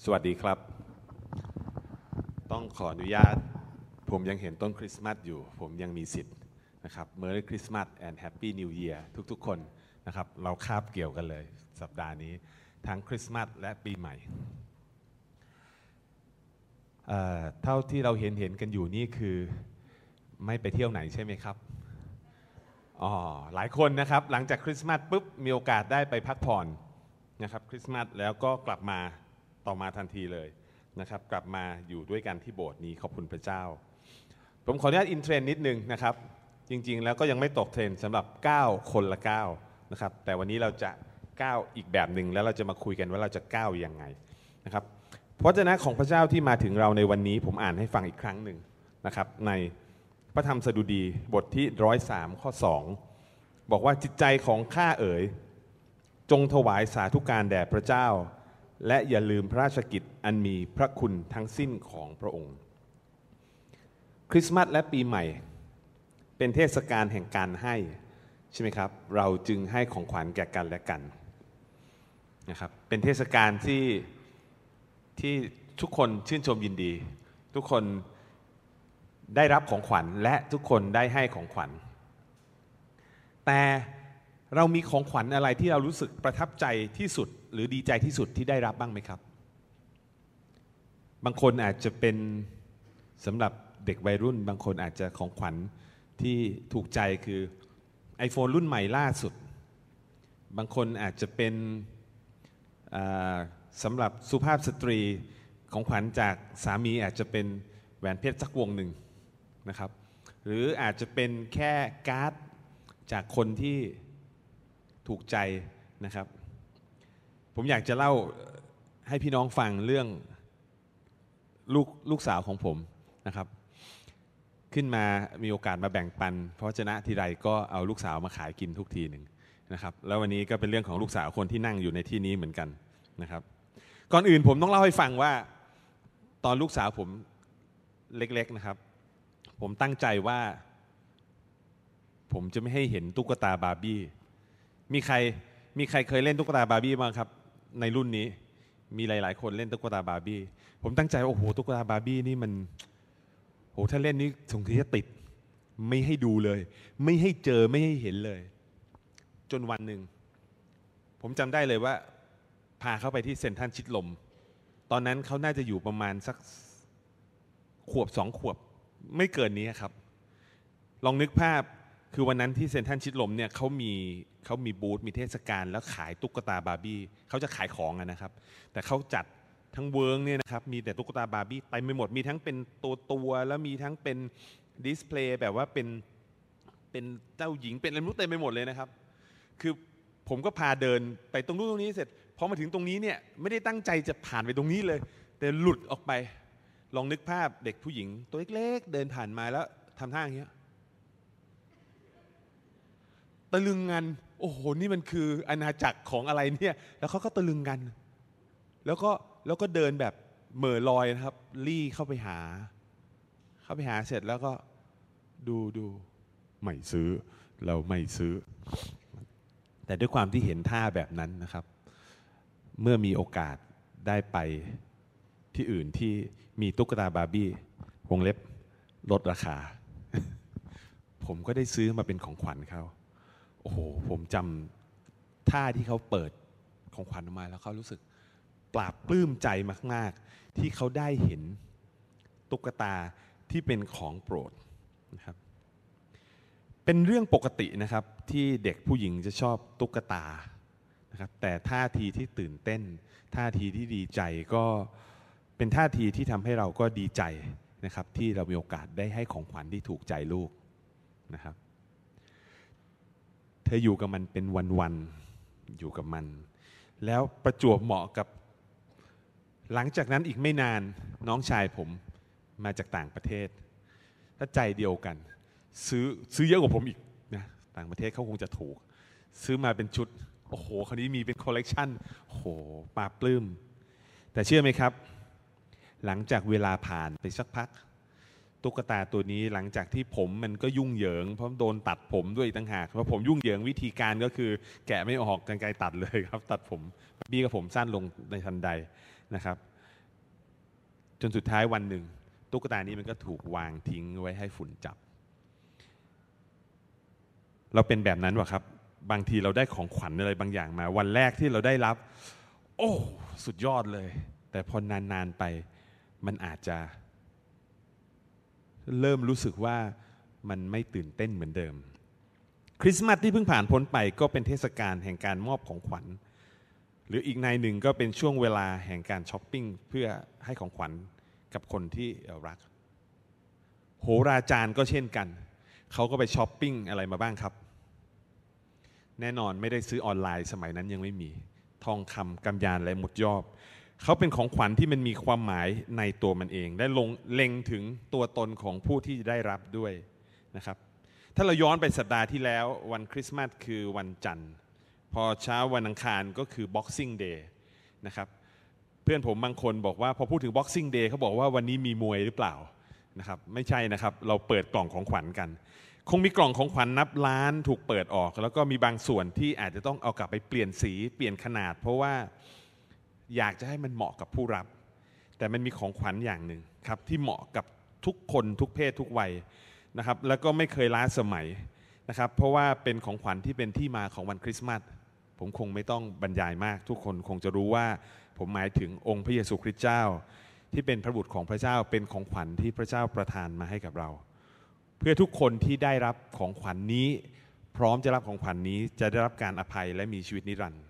สวัสดีครับ ต้องขออนุญาต ผมยังเห็นต้นคริสต์มาสอยู่ ผมยังมีสิทธิ์นะครับ Merry Christmas and Happy New Year ทุกๆ คนนะครับ เราคาบเกี่ยวกันเลยสัปดาห์นี้ ทั้งคริสต์มาสและปีใหม่เอ่อเท่าที่เราเห็นเห็นกันอยู่นี่คือไม่ไปเที่ยวไหนใช่ไหมครับอ๋อหลายคนนะครับ หลังจากคริสต์มาสปุ๊บมีโอกาสได้ไปพักผ่อนนะครับคริสต์มาสแล้วก็กลับมา ต่อมาทันทีเลยนะครับ กลับมาอยู่ด้วยกันที่โบสถ์นี้ขอบคุณพระเจ้า ผมขออนุญาตอินเทรนนิดนึงนะครับ จริงๆ แล้วก็ยังไม่ตกเทรนสำหรับ 9 คนละ9นะครับแต่วันนี้เราจะก้าวอีกแบบหนึ่งแล้วเราจะมาคุยกันว่าเราจะก้าวยังไงนะครับพระเจ้าของพระเจ้าที่มาถึงเราในวันนี้ผมอ่านให้ฟังอีกครั้งหนึ่งนะครับ ในพระธรรมสดุดีบทที่ร้อยสามข้อสองบอกว่าจิตใจของข้าเอ๋ย จงถวายสาธุการแด่พระเจ้า และอย่าลืมพระราชกิจอันมีพระคุณทั้งสิ้นของพระองค์ คริสต์มาสและปีใหม่ เป็นเทศกาลแห่งการให้ใช่ไหมครับ เราจึงให้ของขวัญแก่กันและกันนะครับ เป็นเทศกาลที่ที่ทุกคนชื่นชมยินดี ทุกคนได้รับของขวัญและทุกคนได้ให้ของขวัญ แต่เรามีของขวัญอะไรที่เรารู้สึกประทับใจที่สุด หรือดีใจที่สุดที่ได้รับบ้างไหมครับ บางคนอาจจะเป็นสำหรับเด็กวัยรุ่น บางคนอาจจะของขวัญที่ถูกใจคือ iPhone รุ่นใหม่ล่าสุด บางคนอาจจะเป็นสำหรับสุภาพสตรีของขวัญจากสามีอาจจะเป็นแหวนเพชรสักวงหนึ่งนะครับ หรืออาจจะเป็นแค่การ์ดจากคนที่ถูกใจนะครับ ผมอยากจะเล่าให้พี่น้องฟังเรื่องลูกลูกสาวของผมนะครับ ขึ้นมามีโอกาสมาแบ่งปัน เพราะชนะทีไรก็เอาลูกสาวมาขายกินทุกทีหนึ่งนะครับแล้ววันนี้ก็เป็นเรื่องของลูกสาวคนที่นั่งอยู่ในที่นี้เหมือนกันนะครับ ก่อนอื่นผมต้องเล่าให้ฟังว่า ตอนลูกสาวผมเล็กๆนะครับ ผมตั้งใจว่า ผมจะไม่ให้เห็นตุ๊กตาบาร์บี้มีใครมีใครเคยเล่นตุ๊กตาบาร์บี้บ้างครับ ในรุ่นนี้มีหลาย ๆ คนเล่นตุ๊กตาบาร์บี้ผมตั้งใจว่าโอ้โหตุ๊กตาบาร์บี้นี่มันโหถ้าเล่นนี่สงสัยจะติด ไม่ให้ดูเลย ไม่ให้เจอไม่ให้เห็นเลย จนวันหนึ่ง ผมจำได้เลยว่า พาเขาไปที่เซ็นทรัลชิดลม ตอนนั้นเขาน่าจะอยู่ประมาณสักขวบสองขวบ ไม่เกินนี้ครับ ลองนึกภาพ คือวันนั้นที่เซ็นทรัลชิดลมเนี่ยเขามีเขามีบูธมีเทศกาลแล้วขายตุ๊กตาบาร์บี้เขาจะขายของนะครับ แต่เขาจัดทั้งเวิ้งเนี่ยนะครับมีแต่ตุ๊กตาบาร์บี้ไปไม่หมดมีทั้งเป็นตัวตัวแล้วมีทั้งเป็นดิสเพลย์แบบว่าเป็นเป็นเจ้าหญิงเป็นอะไรไม่รู้เต็มไปหมดเลยนะครับ คือผมก็พาเดินไปตรงนู้นตรงนี้เสร็จพอมาถึงตรงนี้เนี่ยไม่ได้ตั้งใจจะผ่านไปตรงนี้เลย แต่หลุดออกไป ลองนึกภาพเด็กผู้หญิง ตัวเล็กๆเดินผ่านมาแล้วทำท่าอย่างเงี้ย ตะลึงงัน โอ้โห นี่มันคืออาณาจักรของอะไรเนี่ย แล้วเขาก็ตะลึงกัน แล้วก็แล้วก็เดินแบบเหม่อลอยนะครับ รี่เข้าไปหา เข้าไปหาเสร็จแล้วก็ดูดูไม่ซื้อ เราไม่ซื้อ แต่ด้วยความที่เห็นท่าแบบนั้นนะครับ เมื่อมีโอกาสได้ไปที่อื่นที่มีตุ๊กตาบาร์บี้วงเล็บลดราคา ผมก็ได้ซื้อมาเป็นของขวัญเขา โอ้โห ผมจำท่าที่เขาเปิดของขวัญออกมาแล้วเขารู้สึกปราบปลื้มใจมาก ๆ ที่เขาได้เห็นตุ๊กตาที่เป็นของโปรดนะครับ เป็นเรื่องปกตินะครับที่เด็กผู้หญิงจะชอบตุ๊กตานะครับแต่ท่าทีที่ตื่นเต้น ท่าทีที่ดีใจก็เป็นท่าทีที่ทำให้เราก็ดีใจนะครับที่เรามีโอกาสได้ให้ของขวัญที่ถูกใจลูกนะครับ เธออยู่กับมันเป็นวันๆอยู่กับมัน แล้วประจวบเหมาะกับ หลังจากนั้นอีกไม่นานน้องชายผมมาจากต่างประเทศ ถ้าใจเดียวกัน ซื้อซื้อเยอะกว่าผมอีกนะต่างประเทศเขาคงจะถูก ซื้อมาเป็นชุด โอ้โหคนนี้มีเป็นคอลเลกชันโอ้โหปาปลื้ม แต่เชื่อไหมครับ หลังจากเวลาผ่านไปสักพัก ตุ๊กตาตัวนี้หลังจากที่ผมมันก็ยุ่งเหยิง เพราะโดนตัดผมด้วยตั้งหากเพราะผมยุ่งเหยิงวิธีการก็คือ แกะไม่ออกกันไกลตัดเลยครับ ตัดผมบี้กับผมสั้นลงในทันใดนะครับ จนสุดท้ายวันหนึ่ง ตุ๊กตานี้มันก็ถูกวางทิ้งไว้ให้ฝุ่นจับ เราเป็นแบบนั้นวะครับ บางทีเราได้ของขวัญอะไรบางอย่างมา วันแรกที่เราได้รับ โอ้ สุดยอดเลย แต่พอนานๆไปมันอาจจะ เริ่มรู้สึกว่ามันไม่ตื่นเต้นเหมือนเดิม คริสต์มาสที่เพิ่งผ่านพ้นไปก็เป็นเทศกาลแห่งการมอบของขวัญ หรืออีกนัยหนึ่งก็เป็นช่วงเวลาแห่งการช้อปปิ้งเพื่อให้ของขวัญกับคนที่รัก โหราจารย์ก็เช่นกัน เขาก็ไปช้อปปิ้งอะไรมาบ้างครับ แน่นอนไม่ได้ซื้อออนไลน์สมัยนั้นยังไม่มี ทองคำกำยานและหมุดยอบ เขาเป็นของขวัญที่มันมีความหมายในตัวมันเอง ได้ลงเล็งถึงตัวตนของผู้ที่ได้รับด้วยนะครับ ถ้าเราย้อนไปสัปดาห์ที่แล้ววันคริสต์มาสคือวันจันทร์ พอเช้าวันอังคารก็คือ Boxing Day นะครับ เพื่อนผมบางคนบอกว่าพอพูดถึง Boxing Day เขาบอกว่าวันนี้มีมวยหรือเปล่านะครับ ไม่ใช่นะครับ เราเปิดกล่องของขวัญกัน คงมีกล่องของขวัญนับล้านถูกเปิดออก แล้วก็มีบางส่วนที่อาจจะต้องเอากลับไปเปลี่ยนสีเปลี่ยนขนาด เพราะว่า อยากจะให้มันเหมาะกับผู้รับ แต่มันมีของขวัญอย่างหนึ่งครับที่เหมาะกับทุกคนทุกเพศทุกวัยนะครับแล้วก็ไม่เคยล้าสมัยนะครับเพราะว่าเป็นของขวัญที่เป็นที่มาของวันคริสต์มาสผมคงไม่ต้องบรรยายมาก ทุกคนคงจะรู้ว่าผมหมายถึงองค์พระเยซูคริสต์เจ้า ที่เป็นพระบุตรของพระเจ้าเป็นของขวัญที่พระเจ้าประทานมาให้กับเรา เพื่อทุกคนที่ได้รับของขวัญนนี้ พร้อมจะรับของขวัญนนี้จะได้รับการอภัยและมีชีวิตนิรันดร์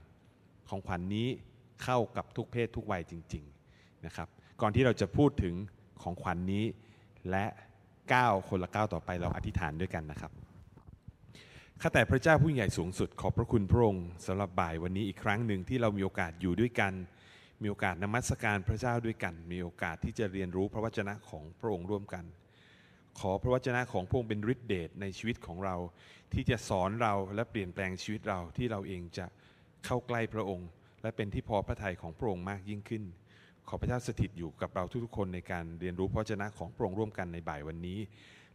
ของขวัญนนี้ เข้ากับทุกเพศทุกวัยจริงๆนะครับก่อนที่เราจะพูดถึงของขวัญนนี้และก้าวคนละก้าวต่อไปเราอธิษฐานด้วยกันนะครับข้าแต่พระเจ้าผู้ใหญ่สูงสุดขอบพระคุณพระองค์สำหรับบ่ายวันนี้อีกครั้งหนึ่งที่เรามีโอกาสอยู่ด้วยกัน มีโอกาสนมัสการพระเจ้าด้วยกัน มีโอกาสที่จะเรียนรู้พระวจนะของพระองค์ร่วมกัน ขอพระวจนะของพระองค์เป็นฤทธิเดชในชีวิตของเรา ที่จะสอนเราและเปลี่ยนแปลงชีวิตเราที่เราเองจะเข้าใกล้พระองค์ และเป็นที่พอพระทัยของพระองค์มากยิ่งขึ้น ขอพระเจ้าสถิตอยู่กับเราทุกๆคนในการเรียนรู้พระวจนะของพระองค์ร่วมกันในบ่ายวันนี้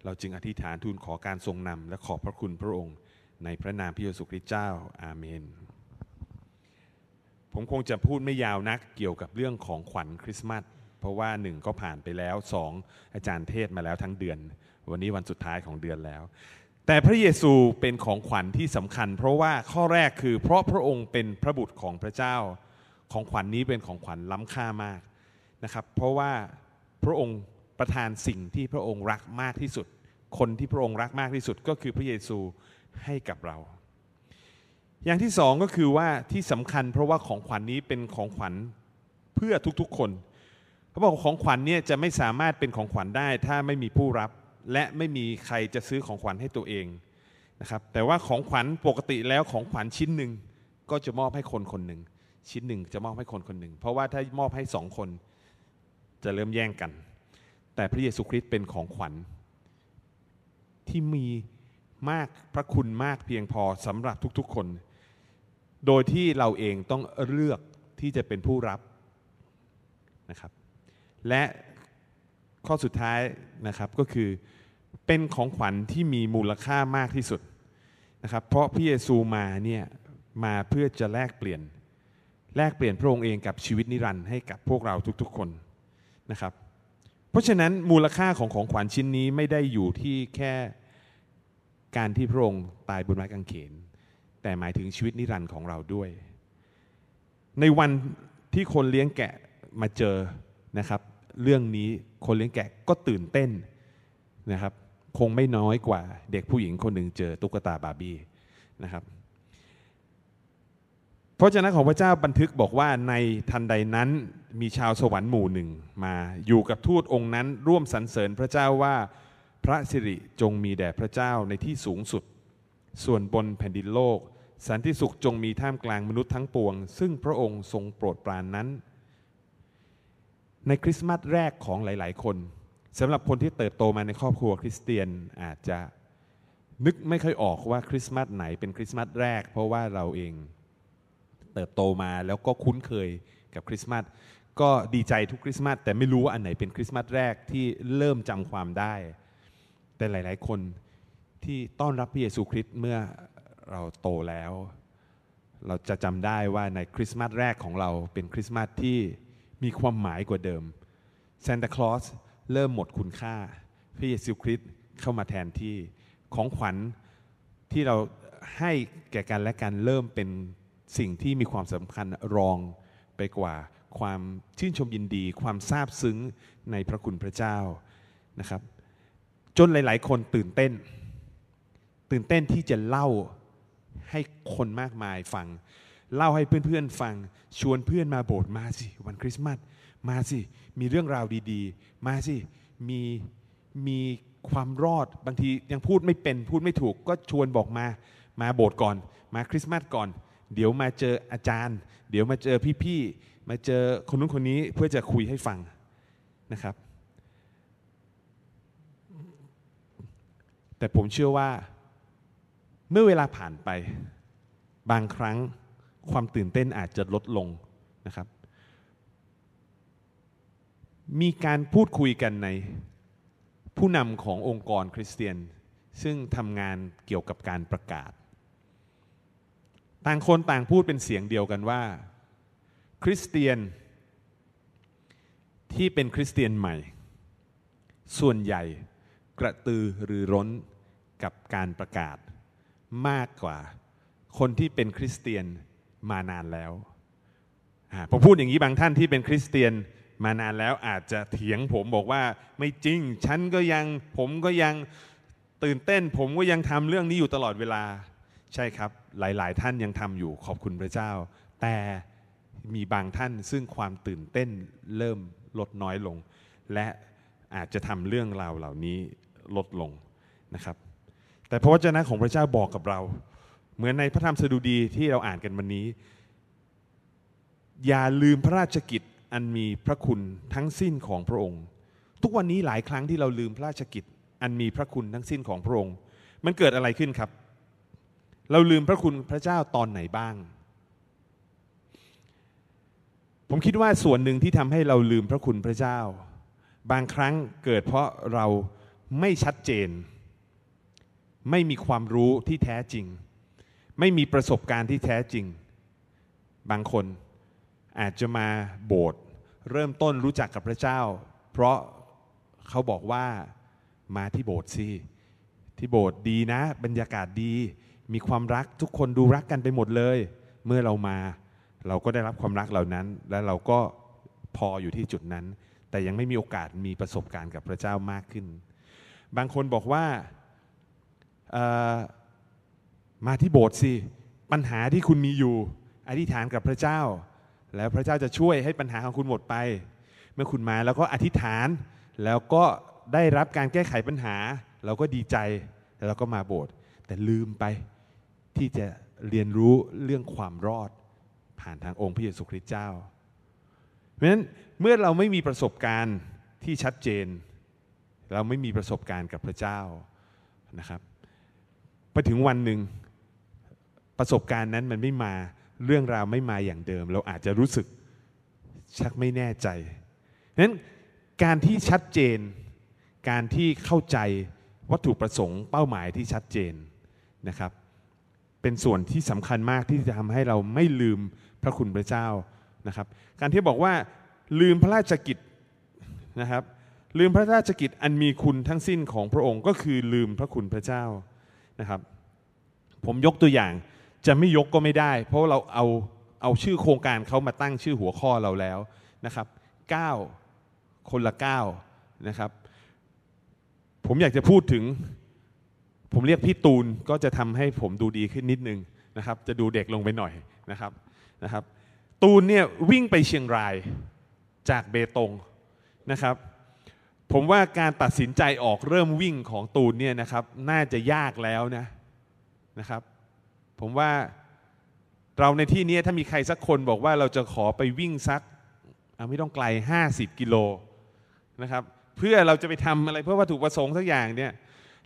เราจึงอธิษฐานทูลขอการทรงนำและขอบพระคุณพระองค์ ในพระนามพระเยซูคริสต์เจ้าอาเมน ผมคงจะพูดไม่ยาวนักเกี่ยวกับเรื่องของขวัญคริสต์มาสเพราะว่าหนึ่งก็ผ่านไปแล้วสองอาจารย์เทศมาแล้วทั้งเดือน วันนี้วันสุดท้ายของเดือนแล้ว แต่พระเยซูเป็นของขวัญที่สำคัญ เพราะว่าข้อแรกคือ เพราะพระองค์เป็นพระบุตรของพระเจ้า ของขวัญนนี้เป็นของขวัญล้ำค่ามากนะครับ เพราะว่าพระองค์ประทานสิ่งที่พระองค์รักมากที่สุด คนที่พระองค์รักมากที่สุดก็คือพระเยซูให้กับเรา อย่างที่สองก็คือว่าที่สำคัญ เพราะว่าของขวัญนนี้เป็นของขวัญเพื่อทุกๆคนเขาบอกของขวัญเนี่ยจะไม่สามารถเป็นของขวัญได้ ถ้าไม่มีผู้รับ และไม่มีใครจะซื้อของขวัญให้ตัวเองนะครับแต่ว่าของขวัญปกติแล้วของขวัญชิ้นหนึ่งก็จะมอบให้คนคนหนึ่งชิ้นหนึ่งจะมอบให้คนคนหนึ่งเพราะว่าถ้ามอบให้สองคนจะเริ่มแย่งกัน แต่พระเยซูคริสต์เป็นของขวัญ ที่มีมากพระคุณมากเพียงพอสำหรับทุกๆคน โดยที่เราเองต้องเลือกที่จะเป็นผู้รับนะครับ และข้อสุดท้ายนะครับก็คือ เป็นของขวัญที่มีมูลค่ามากที่สุดนะครับ เพราะพระเยซูมาเนี่ยมาเพื่อจะแลกเปลี่ยน แลกเปลี่ยนพระองค์เองกับชีวิตนิรันดร์ให้กับพวกเราทุกๆคนนะครับ เพราะฉะนั้นมูลค่าของของขวัญชิ้นนี้ไม่ได้อยู่ที่แค่การที่พระองค์ตายบนไม้กางเขน แต่หมายถึงชีวิตนิรันดร์ของเราด้วย ในวันที่คนเลี้ยงแกะมาเจอนะครับ เรื่องนี้คนเลี้ยงแกะก็ตื่นเต้นนะครับ คงไม่น้อยกว่าเด็กผู้หญิงคนหนึ่งเจอตุ๊กตาบาร์บี้นะครับพระเจ้าของพระเจ้าบันทึกบอกว่าในทันใดนั้นมีชาวสวรรค์หมู่หนึ่งมาอยู่กับทูตองค์นั้นร่วมสรรเสริญพระเจ้าว่าพระสิริจงมีแด่พระเจ้าในที่สูงสุด ส่วนบนแผ่นดินโลก สันติสุขจงมีท่ามกลางมนุษย์ทั้งปวง ซึ่งพระองค์ทรงโปรดปรานนั้น ในคริสต์มาสแรกของหลาย ๆ คน สำหรับคนที่เติบโตมาในครอบครัวคริสเตียนอาจจะนึกไม่ค่อยออกว่าคริสต์มาสไหนเป็นคริสต์มาสแรก เพราะว่าเราเองเติบโตมาแล้วก็คุ้นเคยกับคริสต์มาสก็ดีใจทุกคริสต์มาสแต่ไม่รู้ว่าอันไหนเป็นคริสต์มาสแรกที่เริ่มจำความได้ แต่หลาย ๆ คนที่ต้อนรับพระเยซูคริสต์เมื่อเราโตแล้ว เราจะจำได้ว่าในคริสต์มาสแรกของเราเป็นคริสต์มาสที่มีความหมายกว่าเดิมซานตาคลอส เริ่มหมดคุณค่า พระเยซูคริสต์เข้ามาแทนที่ของขวัญที่เราให้แก่กันและกันเริ่มเป็นสิ่งที่มีความสำคัญรองไปกว่า ความชื่นชมยินดี ความซาบซึ้งในพระคุณพระเจ้านะครับ จนหลาย ๆ คนตื่นเต้น ตื่นเต้นที่จะเล่าให้คนมากมายฟัง เล่าให้เพื่อน ๆ ฟังชวนเพื่อนมาโบสถ์มาสิวันคริสต์มาส มาสิ มีเรื่องราวดีๆ มาสิ มีมีความรอดบางทียังพูดไม่เป็นพูดไม่ถูกก็ชวนบอกมา มาโบสถ์ก่อน มาคริสต์มาสก่อน เดี๋ยวมาเจออาจารย์ เดี๋ยวมาเจอพี่ๆ มาเจอคนนู้นคนนี้เพื่อจะคุยให้ฟังนะครับ แต่ผมเชื่อว่าเมื่อเวลาผ่านไป บางครั้งความตื่นเต้นอาจจะลดลงนะครับ มีการพูดคุยกันในผู้นำขององค์กรคริสเตียน ซึ่งทำงานเกี่ยวกับการประกาศ ต่างคนต่างพูดเป็นเสียงเดียวกันว่า คริสเตียนที่เป็นคริสเตียนใหม่ ส่วนใหญ่กระตือรือร้นกับการประกาศ มากกว่าคนที่เป็นคริสเตียนมานานแล้วผมพูดอย่างนี้บางท่านที่เป็นคริสเตียน มานานแล้วอาจจะเถียงผมบอกว่าไม่จริง ฉันก็ยังผมก็ยังตื่นเต้น ผมก็ยังทำเรื่องนี้อยู่ตลอดเวลา ใช่ครับ หลาย ๆ ท่านยังทำอยู่ขอบคุณพระเจ้า แต่มีบางท่านซึ่งความตื่นเต้นเริ่มลดน้อยลง และอาจจะทำเรื่องราวเหล่านี้ลดลงนะครับ แต่พระวจนะของพระเจ้าบอกกับเรา เหมือนในพระธรรมสดุดีที่เราอ่านกันวันนี้ อย่าลืมพระราชกิจ อันมีพระคุณทั้งสิ้นของพระองค์ ทุกวันนี้หลายครั้งที่เราลืมพระราชกิจ อันมีพระคุณทั้งสิ้นของพระองค์ มันเกิดอะไรขึ้นครับ เราลืมพระคุณพระเจ้าตอนไหนบ้าง ผมคิดว่าส่วนหนึ่งที่ทำให้เราลืมพระคุณพระเจ้า บางครั้งเกิดเพราะเราไม่ชัดเจน ไม่มีความรู้ที่แท้จริง ไม่มีประสบการณ์ที่แท้จริง บางคน อาจจะมาโบสถ์เริ่มต้นรู้จักกับพระเจ้า เพราะเขาบอกว่ามาที่โบสถ์สิที่โบสถ์ดีนะ บรรยากาศดี มีความรักทุกคนดูรักกันไปหมดเลย เมื่อเรามาเราก็ได้รับความรักเหล่านั้น และเราก็พออยู่ที่จุดนั้น แต่ยังไม่มีโอกาสมีประสบการณ์กับพระเจ้ามากขึ้น บางคนบอกว่ามาที่โบสถ์สิปัญหาที่คุณมีอยู่ อธิษฐานกับพระเจ้า แล้วพระเจ้าจะช่วยให้ปัญหาของคุณหมดไป เมื่อคุณมาแล้วก็อธิษฐานแล้วก็ได้รับการแก้ไขปัญหา เราก็ดีใจแล้วเราก็มาโบสถ์แต่ลืมไปที่จะเรียนรู้เรื่องความรอด ผ่านทางองค์พระเยซูคริสต์เจ้า เพราะฉะนั้นเมื่อเราไม่มีประสบการณ์ที่ชัดเจน เราไม่มีประสบการณ์กับพระเจ้านะครับพอถึงวันหนึ่งประสบการณ์นั้นมันไม่มา เรื่องราวไม่มาอย่างเดิม เราอาจจะรู้สึกชักไม่แน่ใจนั้นการที่ชัดเจน การที่เข้าใจวัตถุประสงค์เป้าหมายที่ชัดเจนนะครับ เป็นส่วนที่สำคัญมากที่จะทำให้เราไม่ลืมพระคุณพระเจ้านะครับ การที่บอกว่าลืมพระราชกิจนะครับ ลืมพระราชกิจอันมีคุณทั้งสิ้นของพระองค์ก็คือลืมพระคุณพระเจ้านะครับ ผมยกตัวอย่าง จะไม่ยกก็ไม่ได้ เพราะเราเอาเอาชื่อโครงการเขามาตั้งชื่อหัวข้อเราแล้วนะครับ9คนละ9นะครับ ผมอยากจะพูดถึง ผมเรียกพี่ตูนก็จะทำให้ผมดูดีขึ้นนิดนึงนะครับ จะดูเด็กลงไปหน่อยนะครับนะครับ ตูนเนี่ยวิ่งไปเชียงรายจากเบตงนะครับ ผมว่าการตัดสินใจออกเริ่มวิ่งของตูนเนี่ยนะครับ น่าจะยากแล้วนะนะครับ ผมว่าเราในที่นี้ถ้ามีใครสักคนบอกว่าเราจะขอไปวิ่งสักไม่ต้องไกล 50 กิโลนะครับ เพื่อเราจะไปทำอะไรเพื่อวัตถุประสงค์สักอย่างเนี่ย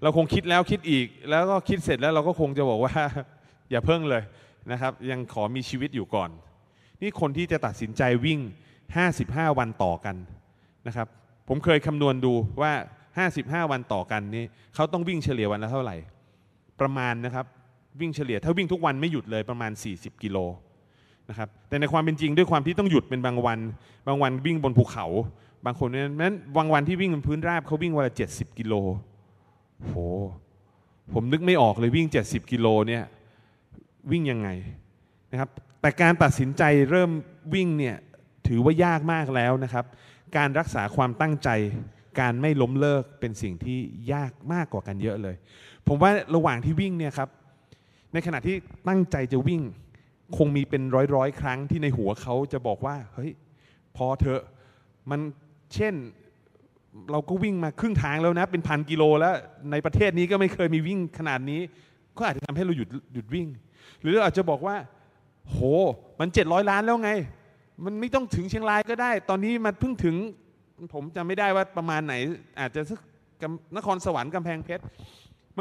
เราคงคิดแล้วคิดอีก แล้วก็คิดเสร็จแล้วเราก็คงจะบอกว่า อย่าเพิ่งเลยนะครับ ยังขอมีชีวิตอยู่ก่อน นี่คนที่จะตัดสินใจวิ่ง 55 วันต่อกันนะครับ ผมเคยคำนวณดูว่า 55 วันต่อกันนี้เขาต้องวิ่งเฉลี่ยวันละเท่าไหร่ ประมาณนะครับ วิ่งเฉลี่ยถ้าวิ่งทุกวันไม่หยุดเลยประมาณ 40 กิโลนะครับแต่ในความเป็นจริงด้วยความที่ต้องหยุดเป็นบางวัน บางวันวิ่งบนภูเขา บางคนนั้นบางวันที่วิ่งบนพื้นราบเขาวิ่งวันละเจ็ดสิบกิโลโหผมนึกไม่ออกเลยวิ่ง 70 กิโลเนี่ยวิ่งยังไงนะครับแต่การตัดสินใจเริ่มวิ่งเนี่ยถือว่ายากมากแล้วนะครับ การรักษาความตั้งใจ การไม่ล้มเลิกเป็นสิ่งที่ยากมากกว่ากันเยอะเลย ผมว่าระหว่างที่วิ่งเนี่ยครับ ในขณะที่ตั้งใจจะวิ่ง คงมีเป็นร้อยร้อยครั้งที่ในหัวเขาจะบอกว่า เฮ้ย พอเถอะมันเช่นเราก็วิ่งมาครึ่งทางแล้วนะ เป็นพันกิโลแล้ว ในประเทศนี้ก็ไม่เคยมีวิ่งขนาดนี้ ก็อาจจะทำให้เราหยุดหยุดวิ่ง หรืออาจจะบอกว่า โห มันเจ็ดร้อยล้านแล้วไง มันไม่ต้องถึงเชียงรายก็ได้ ตอนนี้มันเพิ่งถึง ผมจำไม่ได้ว่าประมาณไหน อาจจะสักนครสวรรค์กำแพงเพชร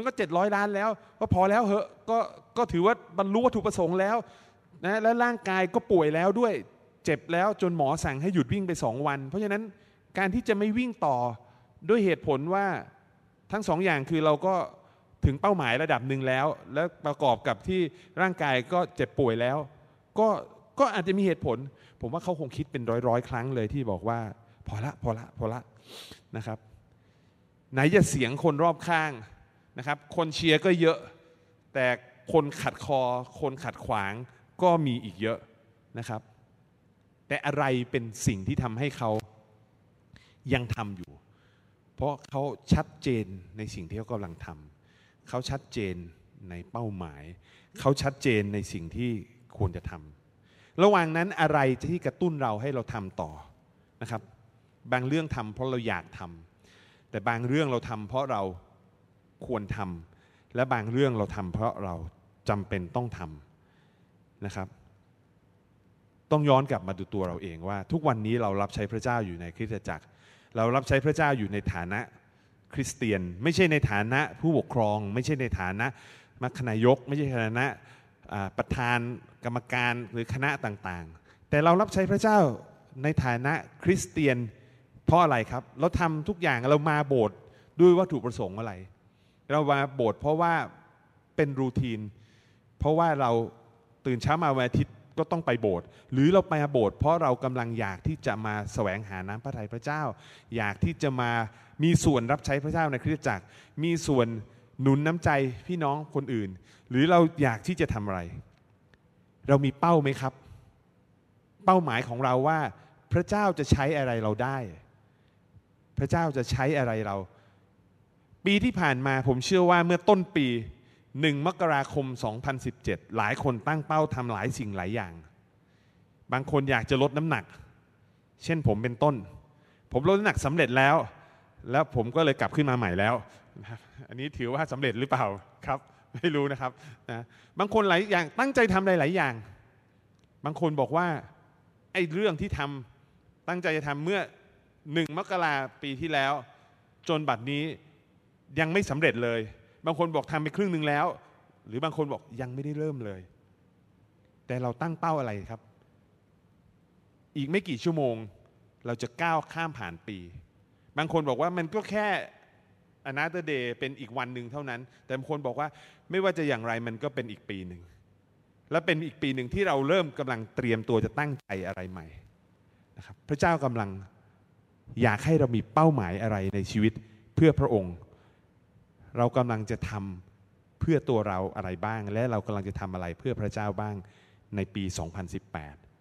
มันก็เจ็ดร้อยล้านแล้วก็พอแล้วเหอะก็ก็ถือว่าบรรลุวัตถุประสงค์แล้วนะและร่างกายก็ป่วยแล้วด้วยเจ็บแล้วจนหมอสั่งให้หยุดวิ่งไปสองวัน เพราะฉะนั้นการที่จะไม่วิ่งต่อด้วยเหตุผลว่าทั้งสองอย่างคือเราก็ถึงเป้าหมายระดับหนึ่งแล้ว และประกอบกับที่ร่างกายก็เจ็บป่วยแล้ว ก็ก็อาจจะมีเหตุผล ผมว่าเขาคงคิดเป็นร้อยร้อยครั้งเลยที่บอกว่า พอละพอละพอละนะครับ ไหนจะเสียงคนรอบข้าง นะครับ คนเชียร์ก็เยอะ แต่คนขัดคอ คนขัดขวางก็มีอีกเยอะนะครับ แต่อะไรเป็นสิ่งที่ทำให้เขายังทำอยู่ เพราะเขาชัดเจนในสิ่งที่เขากำลังทำเขาชัดเจนในเป้าหมาย เขาชัดเจนในสิ่งที่ควรจะทำระหว่างนั้นอะไรที่กระตุ้นเราให้เราทำต่อนะครับ บางเรื่องทำเพราะเราอยากทำแต่บางเรื่องเราทำเพราะเรา ควรทำและบางเรื่องเราทำเพราะเราจำเป็นต้องทำนะครับ ต้องย้อนกลับมาดูตัวเราเองว่า ทุกวันนี้เรารับใช้พระเจ้าอยู่ในคริสตจักร เรารับใช้พระเจ้าอยู่ในฐานะคริสเตียน ไม่ใช่ในฐานะผู้ปกครอง ไม่ใช่ในฐานะมัคคณายก ไม่ใช่ฐานะประธานกรรมการหรือคณะต่างๆ แต่เรารับใช้พระเจ้าในฐานะคริสเตียนเพราะอะไรครับ เราทำทุกอย่างเรามาโบสถ์ด้วยวัตถุประสงค์อะไร เรามาโบสถ์เพราะว่าเป็นรูทีน เพราะว่าเราตื่นเช้ามาวันอาทิตย์ก็ต้องไปโบสถ์หรือเราไปโบสถ์เพราะเรากำลังอยากที่จะมาแสวงหาน้ำพระทัยพระเจ้า อยากที่จะมามีส่วนรับใช้พระเจ้าในคริสตจักร มีส่วนหนุนน้ำใจพี่น้องคนอื่น หรือเราอยากที่จะทำอะไร เรามีเป้าไหมครับ เป้าหมายของเราว่าพระเจ้าจะใช้อะไรเราได้ พระเจ้าจะใช้อะไรเรา ปีที่ผ่านมาผมเชื่อว่าเมื่อต้นปีหนึ่งมกราคม 2017 หลายคนตั้งเป้าทำหลายสิ่งหลายอย่าง บางคนอยากจะลดน้ำหนัก เช่นผมเป็นต้น ผมลดน้ำหนักสำเร็จแล้ว แล้วผมก็เลยกลับขึ้นมาใหม่แล้วอันนี้ถือว่าสำเร็จหรือเปล่าครับ ไม่รู้นะครับนะบางคนหลายอย่างตั้งใจทำหลายอย่าง บางคนบอกว่าไอ้เรื่องที่ทำตั้งใจจะทำเมื่อหนึ่งมกราปีที่แล้ว จนบัดนี้ ยังไม่สำเร็จเลย บางคนบอกทำไปครึ่งหนึ่งแล้ว หรือบางคนบอกยังไม่ได้เริ่มเลย แต่เราตั้งเป้าอะไรครับ อีกไม่กี่ชั่วโมง เราจะก้าวข้ามผ่านปี บางคนบอกว่ามันก็แค่ another day เป็นอีกวันหนึ่งเท่านั้น แต่บางคนบอกว่าไม่ว่าจะอย่างไรมันก็เป็นอีกปีหนึ่งและเป็นอีกปีหนึ่งที่เราเริ่มกำลังเตรียมตัวจะตั้งใจอะไรใหม่นะครับพระเจ้ากำลังอยากให้เรามีเป้าหมายอะไรในชีวิตเพื่อพระองค์ เรากำลังจะทำเพื่อตัวเราอะไรบ้าง และเรากำลังจะทำอะไรเพื่อพระเจ้าบ้างในปี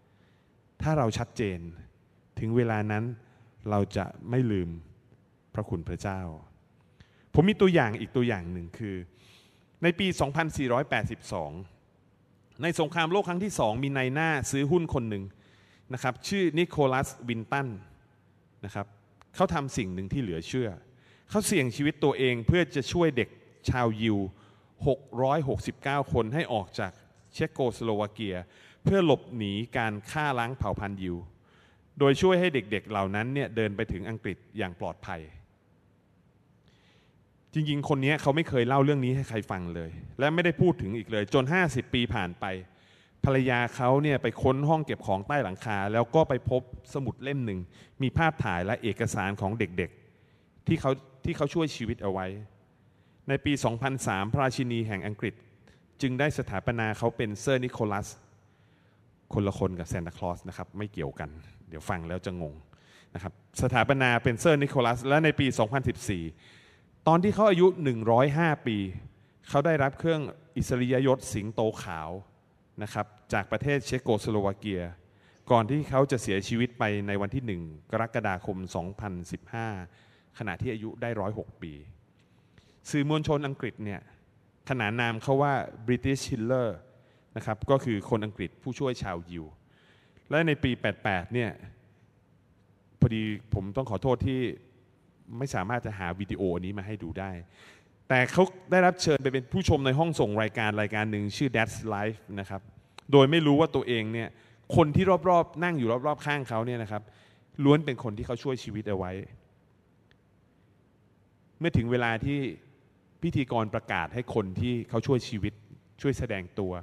2018 ถ้าเราชัดเจนถึงเวลานั้นเราจะไม่ลืมพระคุณพระเจ้า ผมมีตัวอย่างอีกตัวอย่างหนึ่งคือ ในปี 2482 ในสงครามโลกครั้งที่สองมีนายหน้าซื้อหุ้นคนหนึ่งนะครับ ชื่อนิโคลัสวินตันนะครับเขาทำสิ่งหนึ่งที่เหลือเชื่อเขาเสี่ยงชีวิตตัวเองเพื่อจะช่วยเด็กชาวยิว 669 คนให้ออกจากเชโกสโลวาเกีย เพื่อหลบหนีการฆ่าล้างเผ่าพันธุ์ยิว โดยช่วยให้เด็กๆเหล่านั้นเนี่ยเดินไปถึงอังกฤษอย่างปลอดภัย จริงๆ คนนี้เขาไม่เคยเล่าเรื่องนี้ให้ใครฟังเลย และไม่ได้พูดถึงอีกเลย จน 50 ปีผ่านไป ภรรยาเขาเนี่ยไปค้นห้องเก็บของใต้หลังคา แล้วก็ไปพบสมุดเล่มหนึ่งมีภาพถ่ายและเอกสารของเด็กๆ ที่เขา ที่เขาช่วยชีวิตเอาไว้ ในปี 2003 พระราชินีแห่งอังกฤษ จึงได้สถาปนาเขาเป็นเซอร์นิโคลัส คนละคนกับซนตาคลอสนะครับ ไม่เกี่ยวกัน เดี๋ยวฟังแล้วจะงงนะครับสถาปนาเป็นเซอร์นิโคลัส และในปี 2014 ตอนที่เขาอายุ 105 ปี เขาได้รับเครื่องอิสริยยศสิงโตขาวนะครับจากประเทศเชโกสโลวาเกีย ก่อนที่เขาจะเสียชีวิตไปในวันที่ 1 กรกฎาคม 2015 ขณะที่อายุได้106ปี สื่อมวลชนอังกฤษเนี่ยขนานนามเขาว่า British Hitler นะครับก็คือคนอังกฤษผู้ช่วยชาวยิว และในปี 88 เนี่ยพอดีผมต้องขอโทษที่ไม่สามารถจะหาวิดีโอนนี้มาให้ดูได้ แต่เขาได้รับเชิญไปเป็นผู้ชมในห้องส่งรายการรายการหนึ่งชื่อ That's Life นะครับโดยไม่รู้ว่าตัวเองเนี่ยคนที่รอบๆ นั่งอยู่รอบๆ ข้างเขาเนี่ยนะครับล้วนเป็นคนที่เขาช่วยชีวิตเอาไว้ เมื่อถึงเวลาที่พิธีกรประกาศให้คนที่เขาช่วยชีวิต ช่วยแสดงตัว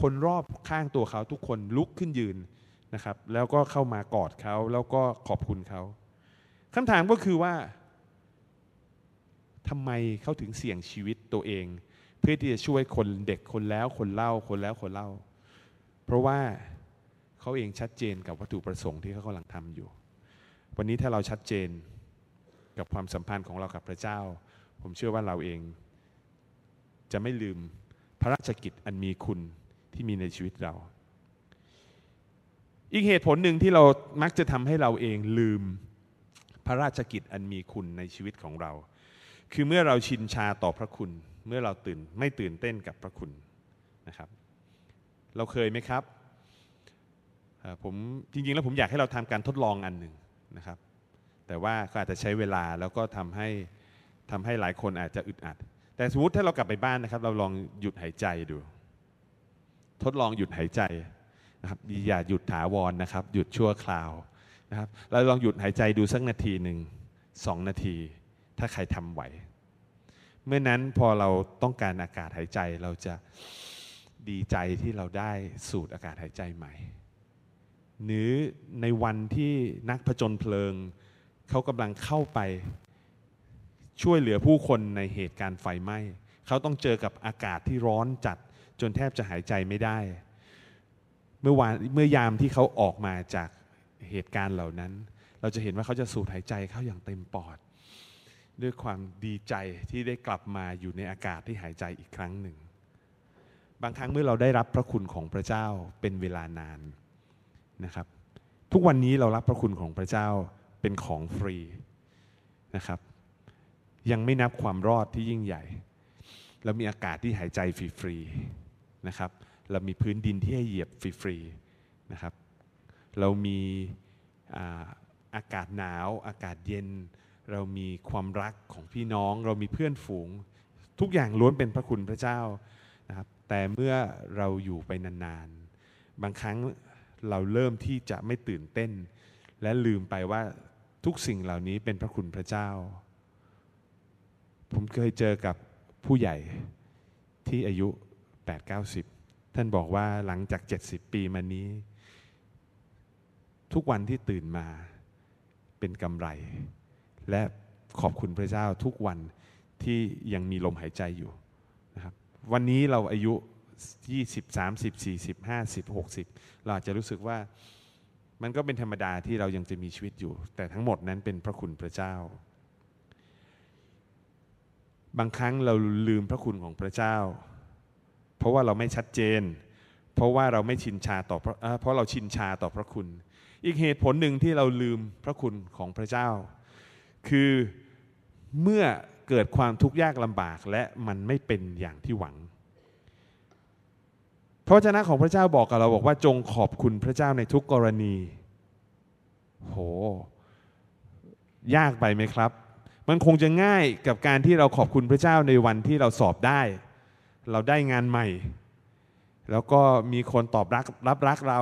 คนรอบข้างตัวเขาทุกคนลุกขึ้นยืนนะครับ แล้วก็เข้ามากอดเขาแล้วก็ขอบคุณเขาคำถามก็คือว่าทำไมเขาถึงเสี่ยงชีวิตตัวเอง เพื่อที่จะช่วยคนเด็กคนแล้วคนเล่าคนแล้วคนเล่า เพราะว่าเขาเองชัดเจนกับวัตถุประสงค์ที่เขากำลังทำอยู่ วันนี้ถ้าเราชัดเจน กับความสัมพันธ์ของเรากับพระเจ้า ผมเชื่อว่าเราเองจะไม่ลืมพระราชกิจอันมีคุณที่มีในชีวิตเรา อีกเหตุผลหนึ่งที่เรามักจะทำให้เราเองลืมพระราชกิจอันมีคุณในชีวิตของเรา คือเมื่อเราชินชาต่อพระคุณ เมื่อเราตื่นไม่ตื่นเต้นกับพระคุณนะครับ เราเคยไหมครับผมจริงๆแล้วผมอยากให้เราทำการทดลองอันหนึ่งนะครับ แต่ว่าก็อาจจะใช้เวลาแล้วก็ทำให้ทำให้หลายคนอาจจะอึดอัด แต่สมมติถ้าเรากลับไปบ้านนะครับ เราลองหยุดหายใจดู ทดลองหยุดหายใจนะครับอย่าหยุดถาวรนนะครับ หยุดชั่วคราวนะครับเราลองหยุดหายใจดูสักนาทีหนึ่งสองนาที ถ้าใครทำไหว เมื่อนั้นพอเราต้องการอากาศหายใจเราจะดีใจที่เราได้สูดอากาศหายใจใหม่ หรือในวันที่นักผจญเพลิง เขากำลังเข้าไปช่วยเหลือผู้คนในเหตุการณ์ไฟไหม้เขาต้องเจอกับอากาศที่ร้อนจัดจนแทบจะหายใจไม่ได้ เมื่อวานเมื่อยามที่เขาออกมาจากเหตุการณ์เหล่านั้น เราจะเห็นว่าเขาจะสูดหายใจเข้าอย่างเต็มปอด ด้วยความดีใจที่ได้กลับมาอยู่ในอากาศที่หายใจอีกครั้งหนึ่ง บางครั้งเมื่อเราได้รับพระคุณของพระเจ้าเป็นเวลานานนะครับ ทุกวันนี้เรารับพระคุณของพระเจ้า เป็นของฟรีนะครับ ยังไม่นับความรอดที่ยิ่งใหญ่ เรามีอากาศที่หายใจฟรีๆนะครับ เรามีพื้นดินที่ให้เหยียบฟรีๆนะครับ เรามีอาอากาศหนาว อากาศเย็น เรามีความรักของพี่น้อง เรามีเพื่อนฝูง ทุกอย่างล้วนเป็นพระคุณพระเจ้านะครับ แต่เมื่อเราอยู่ไปนานๆ บางครั้งเราเริ่มที่จะไม่ตื่นเต้น และลืมไปว่า ทุกสิ่งเหล่านี้เป็นพระคุณพระเจ้า ผมเคยเจอกับผู้ใหญ่ที่อายุ 8-90 ท่านบอกว่าหลังจาก 70 ปีมานี้ ทุกวันที่ตื่นมาเป็นกำไร และขอบคุณพระเจ้าทุกวันที่ยังมีลมหายใจอยู่นะครับวันนี้เราอายุ 20 30 40 50 60 เราอาจจะรู้สึกว่า มันก็เป็นธรรมดาที่เรายังจะมีชีวิตอยู่ แต่ทั้งหมดนั้นเป็นพระคุณพระเจ้า บางครั้งเราลืมพระคุณของพระเจ้า เพราะว่าเราไม่ชัดเจน เพราะว่าเราไม่ชินชาต่อเพราะเราชินชาต่อพระคุณ อีกเหตุผลหนึ่งที่เราลืมพระคุณของพระเจ้า คือเมื่อเกิดความทุกข์ยากลำบากและมันไม่เป็นอย่างที่หวัง พระเจ้าของพระเจ้าบอกกับเราบอกว่าจงขอบคุณพระเจ้าในทุกกรณี โห ยากไปไหมครับ มันคงจะง่ายกับการที่เราขอบคุณพระเจ้าในวันที่เราสอบได้ เราได้งานใหม่ แล้วก็มีคนตอบรักรับรักเรา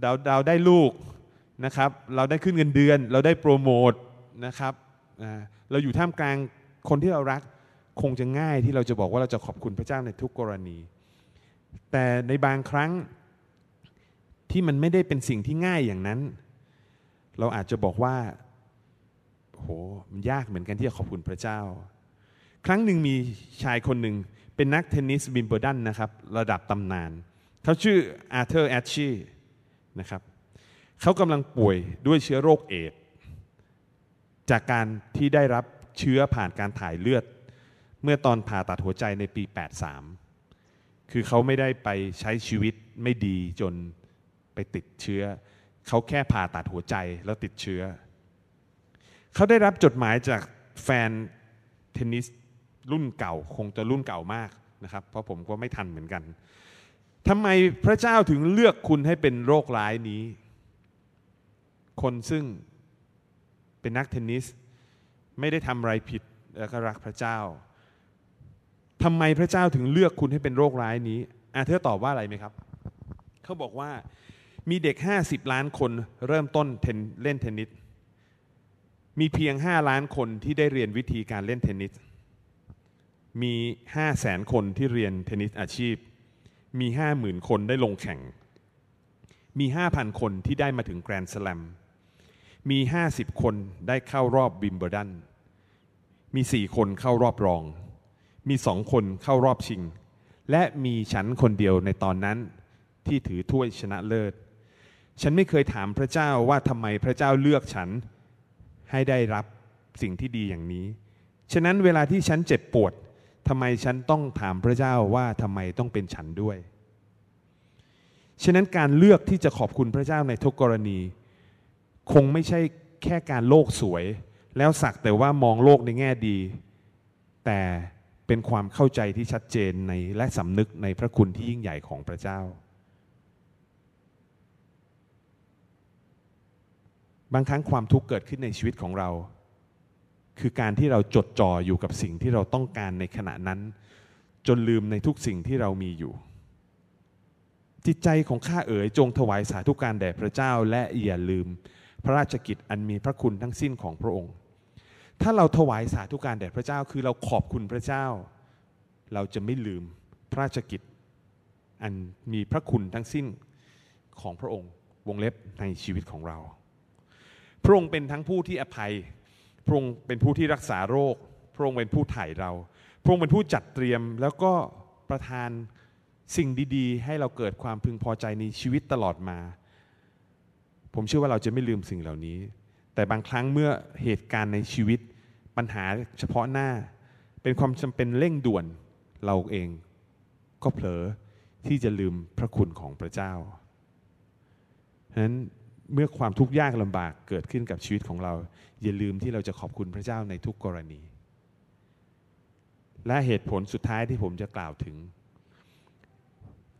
เราเราได้ลูกนะครับ เราได้ขึ้นเงินเดือน เราได้โปรโมทนะครับ เราอยู่ท่ามกลางคนที่เรารัก คงจะง่ายที่เราจะบอกว่าเราจะขอบคุณพระเจ้าในทุกกรณี แต่ในบางครั้งที่มันไม่ได้เป็นสิ่งที่ง่ายอย่างนั้น เราอาจจะบอกว่าโหมันยากเหมือนกันที่จะขอบคุณพระเจ้า ครั้งหนึ่งมีชายคนหนึ่งเป็นนักเทนนิสวิมเบิลดันนะครับระดับตำนาน เขาชื่ออาร์เธอร์แอชชีนะครับเขากำลังป่วยด้วยเชื้อโรคเอดส์จากการที่ได้รับเชื้อผ่านการถ่ายเลือด เมื่อตอนผ่าตัดหัวใจในปี 83 คือเขาไม่ได้ไปใช้ชีวิตไม่ดีจนไปติดเชื้อ เขาแค่ผ่าตัดหัวใจแล้วติดเชื้อ เขาได้รับจดหมายจากแฟนเทนนิสรุ่นเก่าคงจะรุ่นเก่ามากนะครับ เพราะผมก็ไม่ทันเหมือนกันทำไมพระเจ้าถึงเลือกคุณให้เป็นโรคร้ายนี้ คนซึ่งเป็นนักเทนนิส ไม่ได้ทำอะไรผิดแล้วก็รักพระเจ้า ทำไมพระเจ้าถึงเลือกคุณให้เป็นโรคร้ายนี้อาเธอร์ตอบว่าอะไรไหมครับ เขาบอกว่ามีเด็ก 50 ล้านคนเริ่มต้นเล่นเทนนิส มีเพียง 5 ล้านคนที่ได้เรียนวิธีการเล่นเทนนิส มี5แสนคนที่เรียนเทนนิสอาชีพ มี 50,000 คนได้ลงแข่ง มี 5,000 คนที่ได้มาถึงแกรนด์สแลม มี 50 คนได้เข้ารอบวิมเบิลดัน มี 4 คนเข้ารอบรอง มีสองคนเข้ารอบชิง และมีฉันคนเดียวในตอนนั้นที่ถือถ้วยชนะเลิศ ฉันไม่เคยถามพระเจ้าว่าทำไมพระเจ้าเลือกฉันให้ได้รับสิ่งที่ดีอย่างนี้ ฉะนั้นเวลาที่ฉันเจ็บปวดทำไมฉันต้องถามพระเจ้าว่าทำไมต้องเป็นฉันด้วย ฉะนั้นการเลือกที่จะขอบคุณพระเจ้าในทุกกรณี คงไม่ใช่แค่การโลกสวย แล้วสักแต่ว่ามองโลกในแง่ดี แต่ เป็นความเข้าใจที่ชัดเจนในและสำนึกในพระคุณที่ยิ่งใหญ่ของพระเจ้า บางครั้งความทุกข์เกิดขึ้นในชีวิตของเรา คือการที่เราจดจ่ออยู่กับสิ่งที่เราต้องการในขณะนั้น จนลืมในทุกสิ่งที่เรามีอยู่ จิตใจของข้าเอ๋ยจงถวายสาธุการแด่พระเจ้า และอย่าลืมพระราชกิจอันมีพระคุณทั้งสิ้นของพระองค์ ถ้าเราถวายสาธุการแด่พระเจ้าคือเราขอบคุณพระเจ้า เราจะไม่ลืมพระราชกิจ อันมีพระคุณทั้งสิ้นของพระองค์วงเล็บในชีวิตของเรา พระองค์เป็นทั้งผู้ที่อภัย พระองค์เป็นผู้ที่รักษาโรค พระองค์เป็นผู้ไถ่เรา พระองค์เป็นผู้จัดเตรียมแล้วก็ประทานสิ่งดีๆ ให้เราเกิดความพึงพอใจในชีวิตตลอดมา ผมเชื่อว่าเราจะไม่ลืมสิ่งเหล่านี้ แต่บางครั้งเมื่อเหตุการณ์ในชีวิต ปัญหาเฉพาะหน้า เป็นความจำเป็นเร่งด่วนเราเองก็เผลอที่จะลืมพระคุณของพระเจ้าฉะนั้นเมื่อความทุกข์ยากลำบากเกิดขึ้นกับชีวิตของเรา อย่าลืมที่เราจะขอบคุณพระเจ้าในทุกกรณี และเหตุผลสุดท้ายที่ผมจะกล่าวถึง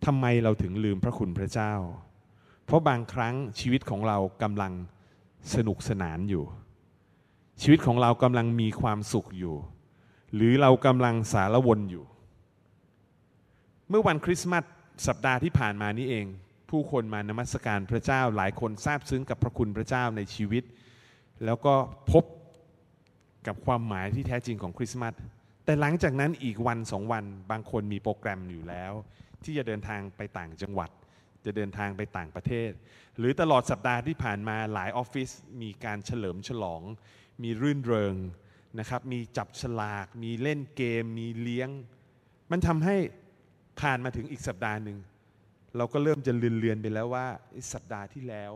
ทำไมเราถึงลืมพระคุณพระเจ้า เพราะบางครั้งชีวิตของเรากำลังสนุกสนานอยู่ ชีวิตของเรากำลังมีความสุขอยู่ หรือเรากำลังสารวนอยู่ เมื่อวันคริสต์มาสสัปดาห์ที่ผ่านมานี้เอง ผู้คนมานมัสการพระเจ้าหลายคนทราบซึ้งกับพระคุณพระเจ้าในชีวิต แล้วก็พบกับความหมายที่แท้จริงของคริสต์มาสแต่หลังจากนั้นอีกวันสองวันบางคนมีโปรแกรมอยู่แล้ว ที่จะเดินทางไปต่างจังหวัด จะเดินทางไปต่างประเทศ หรือตลอดสัปดาห์ที่ผ่านมาหลายออฟฟิศมีการเฉลิมฉลอง มีรื่นเริงนะครับมีจับฉลาก มีเล่นเกม มีเลี้ยง มันทำให้ผ่านมาถึงอีกสัปดาห์หนึ่ง เราก็เริ่มจะเลือนๆไปแล้วว่าสัปดาห์ที่แล้ว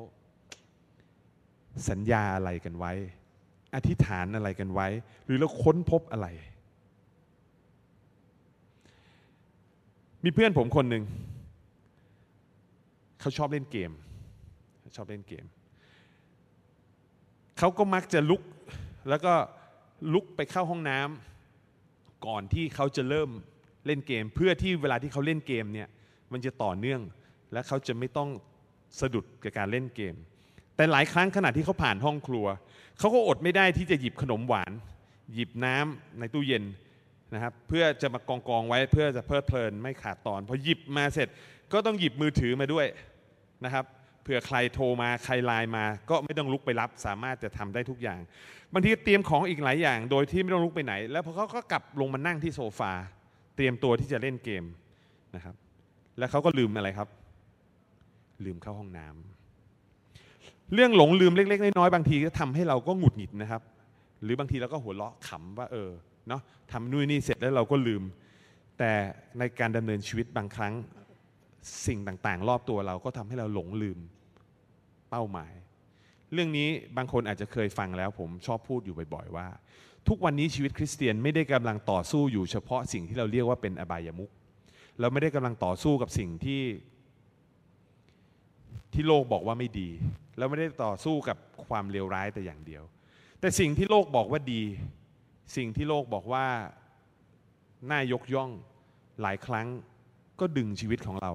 สัญญาอะไรกันไว้ อธิษฐานอะไรกันไว้ หรือเราค้นพบอะไร มีเพื่อนผมคนหนึ่งเขาชอบเล่นเกมชอบเล่นเกมเขาก็มักจะลุก แล้วก็ลุกไปเข้าห้องน้ำก่อนที่เขาจะเริ่มเล่นเกม เพื่อที่เวลาที่เขาเล่นเกมเนี่ยมันจะต่อเนื่อง และเขาจะไม่ต้องสะดุดกับการเล่นเกม แต่หลายครั้งขณะที่เขาผ่านห้องครัว เขาก็อดไม่ได้ที่จะหยิบขนมหวาน หยิบน้ำในตู้เย็นนะครับเพื่อจะมากองกองไว้เพื่อจะเพลิดเพลินไม่ขาดตอนพอหยิบมาเสร็จก็ต้องหยิบมือถือมาด้วยนะครับ เผื่อใครโทรมาใครไลน์มา ก็ไม่ต้องลุกไปรับ สามารถจะทำได้ทุกอย่างบางทีเตรียมของอีกหลายอย่าง โดยที่ไม่ต้องลุกไปไหน แล้วพอเขาก็กลับลงมานั่งที่โซฟาเตรียมตัวที่จะเล่นเกมนะครับ แล้วเขาก็ลืมอะไรครับ ลืมเข้าห้องน้ำเรื่องหลงลืมเล็ก ๆ น้อยๆบางทีก็ทำให้เราก็หงุดหงิดนะครับ หรือบางทีเราก็หัวเราะขำว่าเออเนาะทำนู่นนี่เสร็จแล้วเราก็ลืม แต่ในการดำเนินชีวิตบางครั้งสิ่งต่างๆ รอบตัวเราก็ทำให้เราหลงลืม เป้าหมาย เรื่องนี้บางคนอาจจะเคยฟังแล้วผมชอบพูดอยู่บ่อยๆว่า ทุกวันนี้ชีวิตคริสเตียนไม่ได้กำลังต่อสู้อยู่เฉพาะสิ่งที่เราเรียกว่าเป็นอบายามุขเราไม่ได้กำลังต่อสู้กับสิ่งที่ที่โลกบอกว่าไม่ดี เราไม่ได้ต่อสู้กับความเลวร้ายแต่อย่างเดียว แต่สิ่งที่โลกบอกว่าดี สิ่งที่โลกบอกว่าน่ายกย่องหลายครั้งก็ดึงชีวิตของเรา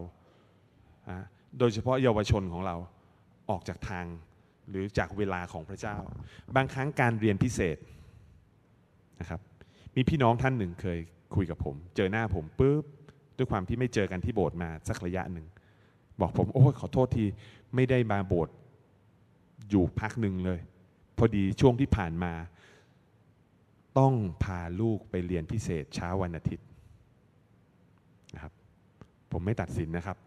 โดยเฉพาะเยาวชนของเรา ออกจากทางหรือจากเวลาของพระเจ้า บางครั้งการเรียนพิเศษนะครับมีพี่น้องท่านหนึ่งเคยคุยกับผม เจอหน้าผมปุ๊บด้วยความที่ไม่เจอกันที่โบสถ์มาสักระยะหนึ่ง บอกผมโอ้ขอโทษทีไม่ได้มาโบสถ์อยู่พักหนึ่งเลย พอดีช่วงที่ผ่านมา ต้องพาลูกไปเรียนพิเศษเช้าวันอาทิตย์นะครับผมไม่ตัดสินนะครับ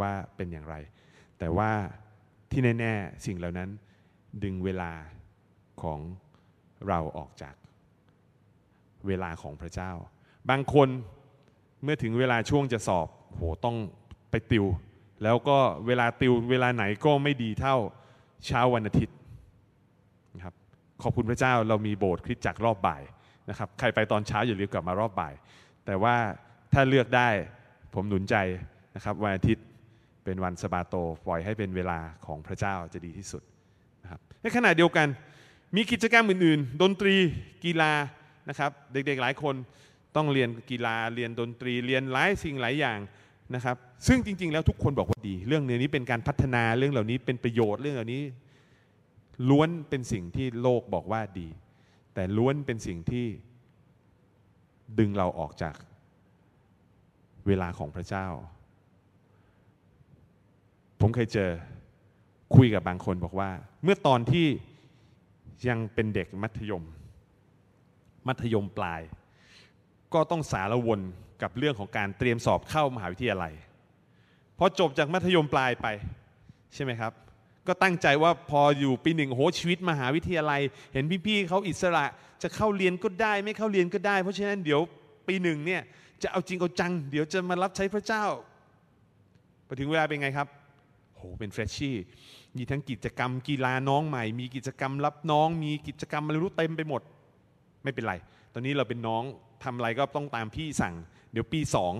ว่าเป็นอย่างไร แต่ว่า ที่แน่ ๆ สิ่งเหล่านั้นดึงเวลาของเราออกจากเวลาของพระเจ้า บางคนเมื่อถึงเวลาช่วงจะสอบโหต้องไปติว แล้วก็เวลาติวเวลาไหนก็ไม่ดีเท่าเช้าวันอาทิตย์นะครับขอบคุณพระเจ้าเรามีโบสถ์คริสตจักรรอบบ่ายนะครับใครไปตอนเช้าอย่าลืมกลับมารอบบ่าย แต่ว่าถ้าเลือกได้ผมหนุนใจนะครับวันอาทิตย์ เป็นวันสบาโตปล่อยให้เป็นเวลาของพระเจ้าจะดีที่สุดนะครับในขณะเดียวกันมีกิจกรรมอื่นๆ ดนตรีกีฬานะครับ เด็กๆหลายคนต้องเรียนกีฬาเรียนดนตรีเรียนหลายสิ่งหลายอย่างนะครับ ซึ่งจริง ๆ แล้วทุกคนบอกว่าดี เรื่องนี้เป็นการพัฒนาเรื่องเหล่านี้เป็นประโยชน์เรื่องเหล่านี้ ล้วนเป็นสิ่งที่โลกบอกว่าดี แต่ล้วนเป็นสิ่งที่ดึงเราออกจากเวลาของพระเจ้า ผมเคยเจอคุยกับบางคนบอกว่า เมื่อตอนที่ยังเป็นเด็กมัธยม มัธยมปลาย ก็ต้องสารวนกับเรื่องของการเตรียมสอบเข้ามหาวิทยาลัยพอจบจากมัธยมปลายไปใช่ไหมครับ ก็ตั้งใจว่าพออยู่ปีหนึ่งโหชีวิตมหาวิทยาลัย เห็นพี่ๆเขาอิสระจะเข้าเรียนก็ได้ ไม่เข้าเรียนก็ได้ เพราะฉะนั้นเดี๋ยวปีหนึ่งเนี่ยจะเอาจริงเอาจัง เดี๋ยวจะมารับใช้พระเจ้าพอถึงเวลาเป็นไงครับ โหเป็นเฟรชชี่มีทั้งกิจกรรมกีฬาน้องใหม่ มีกิจกรรมรับน้อง มีกิจกรรมอะไรรู้เต็มไปหมด ไม่เป็นไร ตอนนี้เราเป็นน้องทำอะไรก็ต้องตามพี่สั่ง เดี๋ยวปีสอง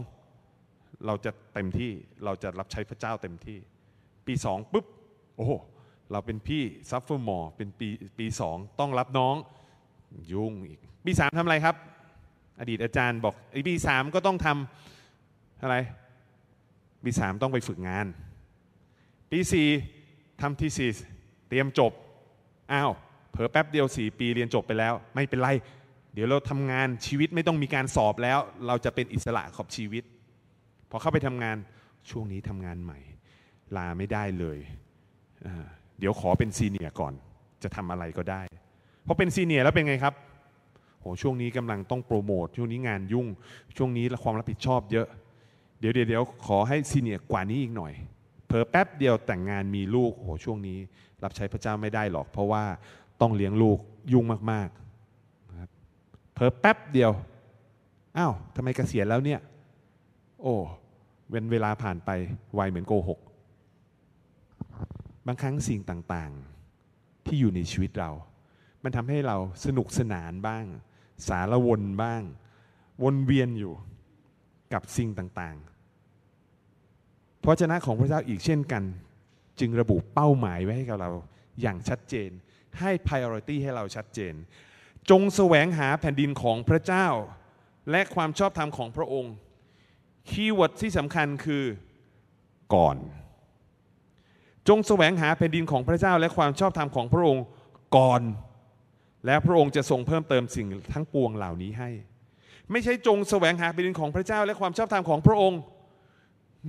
เราจะเต็มที่เราจะรับใช้พระเจ้าเต็มที่ ปีสองปุ๊บโอ้เราเป็นพี่ sophomore เป็นปีปีสองต้องรับน้องยุ่งอีก ปีสามทำอะไรครับ อดีตอาจารย์บอกไอ้ปีสามก็ต้องทำอะไร ปีสามต้องไปฝึกงาน ปีสี่ทำทีซีเตรียมจบ อ้าวเผลอแป๊บเดียวสี่ปีเรียนจบไปแล้ว ไม่เป็นไร เดี๋ยวเราทำงานชีวิตไม่ต้องมีการสอบแล้ว เราจะเป็นอิสระขอบชีวิต พอเข้าไปทำงานช่วงนี้ทำงานใหม่ ลาไม่ได้เลยเดี๋ยวขอเป็นซีเนียก่อน จะทำอะไรก็ได้พอเป็นซีเนียแล้วเป็นไงครับโอ้ช่วงนี้กำลังต้องโปรโมทช่วงนี้งานยุ่ง ช่วงนี้ความรับผิดชอบเยอะ เดี๋ยวเดี๋ยวขอให้ซีเนียกว่านี้อีกหน่อย เพอแป๊บเดียวแต่งงานมีลูกโอ้ช่วงนี้ รับใช้พระเจ้าไม่ได้หรอก เพราะว่าต้องเลี้ยงลูกยุ่งมากๆนะครับเพอแป๊บเดียวอ้าวทำไมเกษียณแล้วเนี่ย โอ้เว้นเวลาผ่านไปไวเหมือนโกหกบางครั้งสิ่งต่างๆที่อยู่ในชีวิตเรา มันทำให้เราสนุกสนานบ้าง สาละวนบ้าง วนเวียนอยู่กับสิ่งต่างๆ พระเจ้าของพระเจ้าอีกเช่นกัน จึงระบุเป้าหมายไว้ให้กับเราอย่างชัดเจน ให้ priority ให้เราชัดเจน จงแสวงหาแผ่นดินของพระเจ้า และความชอบธรรมของพระองค์ keyword ที่สำคัญคือก่อน จงแสวงหาแผ่นดินของพระเจ้าและความชอบธรรมของพระองค์ก่อน และพระองค์จะทรงเพิ่มเติมสิ่งทั้งปวงเหล่านี้ให้ ไม่ใช่จงแสวงหาแผ่นดินของพระเจ้าและความชอบธรรมของพระองค์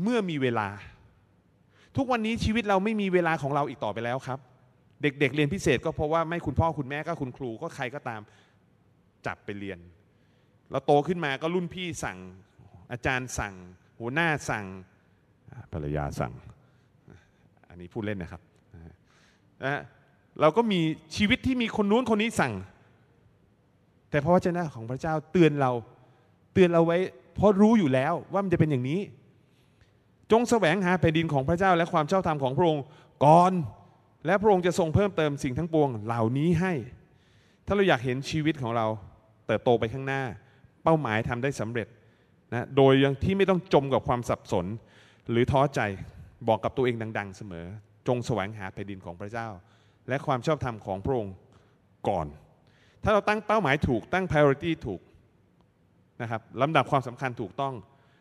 เมื่อมีเวลา ทุกวันนี้ชีวิตเราไม่มีเวลาของเราอีกต่อไปแล้วครับ เด็กๆเเรียนพิเศษก็เพราะว่าไม่คุณพ่อคุณแม่ก็คุณครูก็ใครก็ตามจับไปเรียน เราโตขึ้นมาก็รุ่นพี่สั่งอาจารย์สั่ง หัวหน้าสั่งภรรยาสั่ง อันนี้พูดเล่นนะครับนะเราก็มีชีวิตที่มีคนนู้นคนนี้สั่ง แต่พระวจนะของพระเจ้าเตือนเราเตือนเราไว้ เพราะรู้อยู่แล้วว่ามันจะเป็นอย่างนี้ จงแสวงหาแผ่นดินของพระเจ้าและความเจ้าธรรมของพระองค์ก่อน และพระองค์จะทรงเพิ่มเติมสิ่งทั้งปวงเหล่านี้ให้ ถ้าเราอยากเห็นชีวิตของเราเติบโตไปข้างหน้า เป้าหมายทำได้สำเร็จนะโดยยังที่ไม่ต้องจมกับความสับสน หรือท้อใจบอกกับตัวเองดัง ๆ เสมอ จงแสวงหาแผ่นดินของพระเจ้า และความชอบธรรมของพระองค์ก่อน ถ้าเราตั้งเป้าหมายถูกตั้ง priority ถูกนะครับลำดับความสำคัญถูกต้อง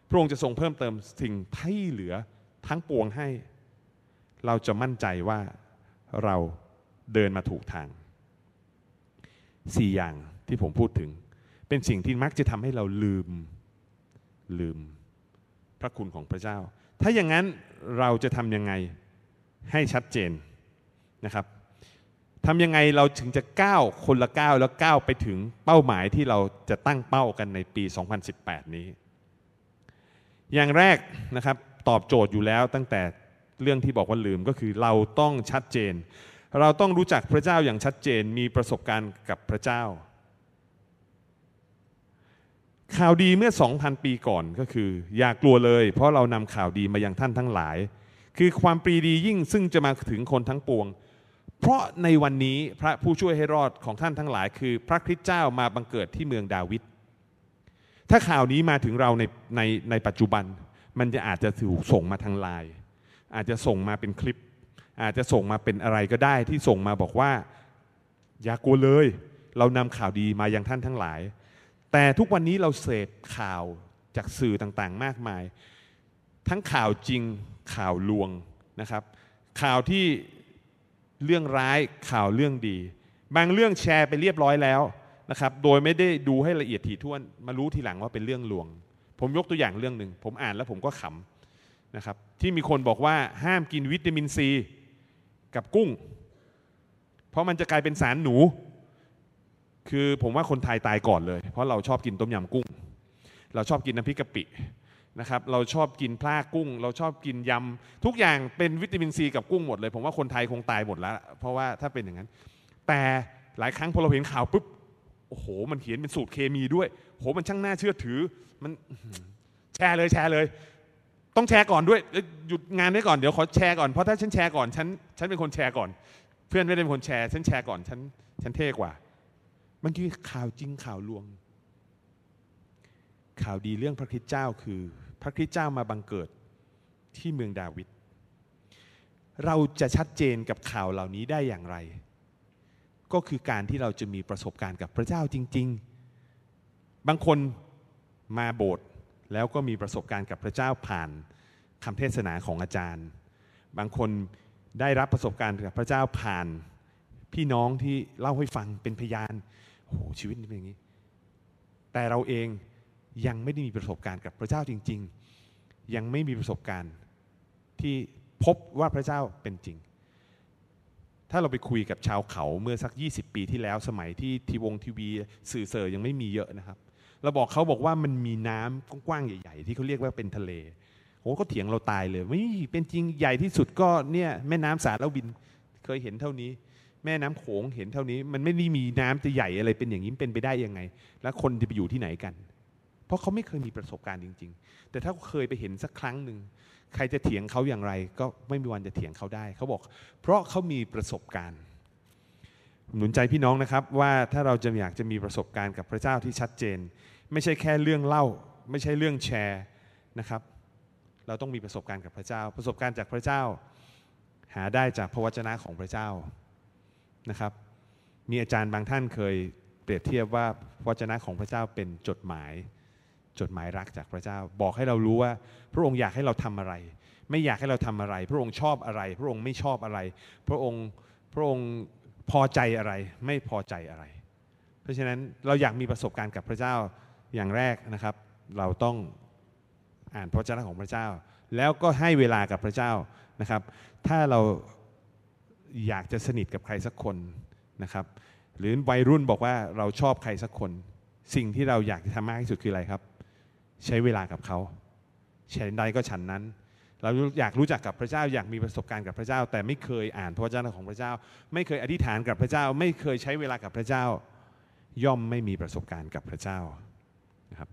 พระองค์จะทรงเพิ่มเติมสิ่งที่เหลือทั้งปวงให้ เราจะมั่นใจว่าเราเดินมาถูกทางสี่อย่างที่ผมพูดถึง เป็นสิ่งที่มักจะทำให้เราลืมลืมพระคุณของพระเจ้า ถ้าอย่างนั้นเราจะทำยังไงให้ชัดเจนนะครับทำยังไงเราถึงจะก้าวคนละก้าวแล้วก้าวไปถึงเป้าหมายที่เราจะตั้งเป้ากันในปี 2018 นี้ อย่างแรกนะครับตอบโจทย์อยู่แล้วตั้งแต่เรื่องที่บอกว่าลืมก็คือเราต้องชัดเจน เราต้องรู้จักพระเจ้าอย่างชัดเจนมีประสบการณ์กับพระเจ้า ข่าวดีเมื่อ 2,000 ปีก่อนก็คือ อย่ากลัวเลย เพราะเรานำข่าวดีมายังท่านทั้งหลาย คือความปรีดียิ่งซึ่งจะมาถึงคนทั้งปวง เพราะในวันนี้พระผู้ช่วยให้รอดของท่านทั้งหลาย คือพระคริสต์เจ้ามาบังเกิดที่เมืองดาวิด ถ้าข่าวนี้มาถึงเราในในในปัจจุบัน มันจะอาจจะถูกส่งมาทางไลน์อาจจะส่งมาเป็นคลิป อาจจะส่งมาเป็นอะไรก็ได้ที่ส่งมาบอกว่า อย่ากลัวเลย เรานำข่าวดีมายังท่านทั้งหลาย แต่ทุกวันนี้เราเสพข่าวจากสื่อต่างๆ มากมาย ทั้งข่าวจริงข่าวลวงนะครับ ข่าวที่เรื่องร้ายข่าวเรื่องดี บางเรื่องแชร์ไปเรียบร้อยแล้ว นะครับโดยไม่ได้ดูให้ละเอียดถี่ถ้วนมารู้ทีหลังว่าเป็นเรื่องลวง ผมยกตัวอย่างเรื่องหนึ่งผมอ่านแล้วผมก็ขำนะครับที่มีคนบอกว่าห้ามกินวิตามินซีกับกุ้ง เพราะมันจะกลายเป็นสารหนู คือผมว่าคนไทยตายก่อนเลย เพราะเราชอบกินต้มยำกุ้ง เราชอบกินน้ำพริกกะปินะครับเราชอบกินพลากุ้ง เราชอบกินยำทุกอย่างเป็นวิตามินซีกับกุ้งหมดเลย ผมว่าคนไทยคงตายหมดแล้ว เพราะว่าถ้าเป็นอย่างนั้น แต่หลายครั้งพอเราเห็นข่าวปุ๊บ โอ้โห มันเขียนเป็นสูตรเคมีด้วยโหมันช่างน่าเชื่อถือ มันแชร์เลยแชร์เลย ต้องแชร์ก่อนด้วยหยุดงานไว้ก่อนเดี๋ยวขอแชร์ก่อนเพราะถ้าฉันแชร์ก่อนฉันฉันเป็นคนแชร์ก่อน เพื่อนไม่ได้เป็นคนแชร์ฉันแชร์ก่อนฉันฉันเท่กว่า มันคือข่าวจริงข่าวลวง ข่าวดีเรื่องพระคิดเจ้าคือ พระคริสต์เจ้ามาบังเกิดที่เมืองดาวิดเราจะชัดเจนกับข่าวเหล่านี้ได้อย่างไร ก็คือการที่เราจะมีประสบการณ์กับพระเจ้าจริง ๆ บางคนมาโบสถ์แล้วก็มีประสบการณ์กับพระเจ้าผ่านคำเทศนาของอาจารย์ บางคนได้รับประสบการณ์กับพระเจ้าผ่านพี่น้องที่เล่าให้ฟังเป็นพยานโอ้โหชีวิตเป็นอย่างนี้ แต่เราเองยังไม่ได้มีประสบการณ์กับพระเจ้าจริง ๆ ยังไม่มีประสบการณ์ที่พบว่าพระเจ้าเป็นจริง ถ้าเราไปคุยกับชาวเขาเมื่อสัก 20 ปีที่แล้วสมัยที่ทีวงทีวีสื่อเสอยังไม่มีเยอะนะครับ เราบอกเขาบอกว่ามันมีน้ำกว้างๆใหญ่ๆ ที่เขาเรียกว่าเป็นทะเลโอ้ก็เถียงเราตายเลยไม่เป็นจริงใหญ่ที่สุดก็เนี่ยแม่น้ำสารวินเคยเห็นเท่านี้ แม่น้ำโขงเห็นเท่านี้ มันไม่ได้มีน้ำจะใหญ่อะไรเป็นอย่างนี้เป็นไปได้ยังไง แล้วคนจะไปอยู่ที่ไหนกัน เพราะเขาไม่เคยมีประสบการณ์จริง ๆ แต่ถ้าเคยไปเห็นสักครั้งหนึ่ง ใครจะเถียงเขาอย่างไร ก็ไม่มีวันจะเถียงเขาได้ เขาบอก เพราะเขามีประสบการณ์หนุนใจพี่น้องนะครับว่าถ้าเราจะอยากจะมีประสบการณ์กับพระเจ้าที่ชัดเจน ไม่ใช่แค่เรื่องเล่า ไม่ใช่เรื่องแชร์นะครับ เราต้องมีประสบการณ์กับพระเจ้า ประสบการณ์จากพระเจ้า หาได้จากพระวจนะของพระเจ้านะครับ มีอาจารย์บางท่านเคยเปรียบเทียบว่าพระวจนะของพระเจ้าเป็นจดหมาย จดหมายรักจากพระเจ้า บอกให้เรารู้ว่า พระองค์อยากให้เราทำอะไร ไม่อยากให้เราทำอะไร พระองค์ชอบอะไร พระองค์ไม่ชอบอะไร พระองค์พระองค์พอใจอะไร ไม่พอใจอะไร เพราะฉะนั้นเราอยากมีประสบการณ์กับพระเจ้าอย่างแรกนะครับ เราต้องอ่านพระเจ้าของพระเจ้า แล้วก็ให้เวลากับพระเจ้านะครับ ถ้าเราอยากจะสนิทกับใครสักคนนะครับ หรือวัยรุ่นบอกว่าเราชอบใครสักคน สิ่งที่เราอยากจะทำมากที่สุดคืออะไรครับ ใช้เวลากับเขาฉันใดก็ฉันนั้น เราอยากรู้จักกับพระเจ้าอยากมีประสบการณ์กับพระเจ้า แต่ไม่เคยอ่านพระวจนะของพระเจ้า ไม่เคยอธิษฐานกับพระเจ้า ไม่เคยใช้เวลากับพระเจ้า ย่อมไม่มีประสบการณ์กับพระเจ้านะครับ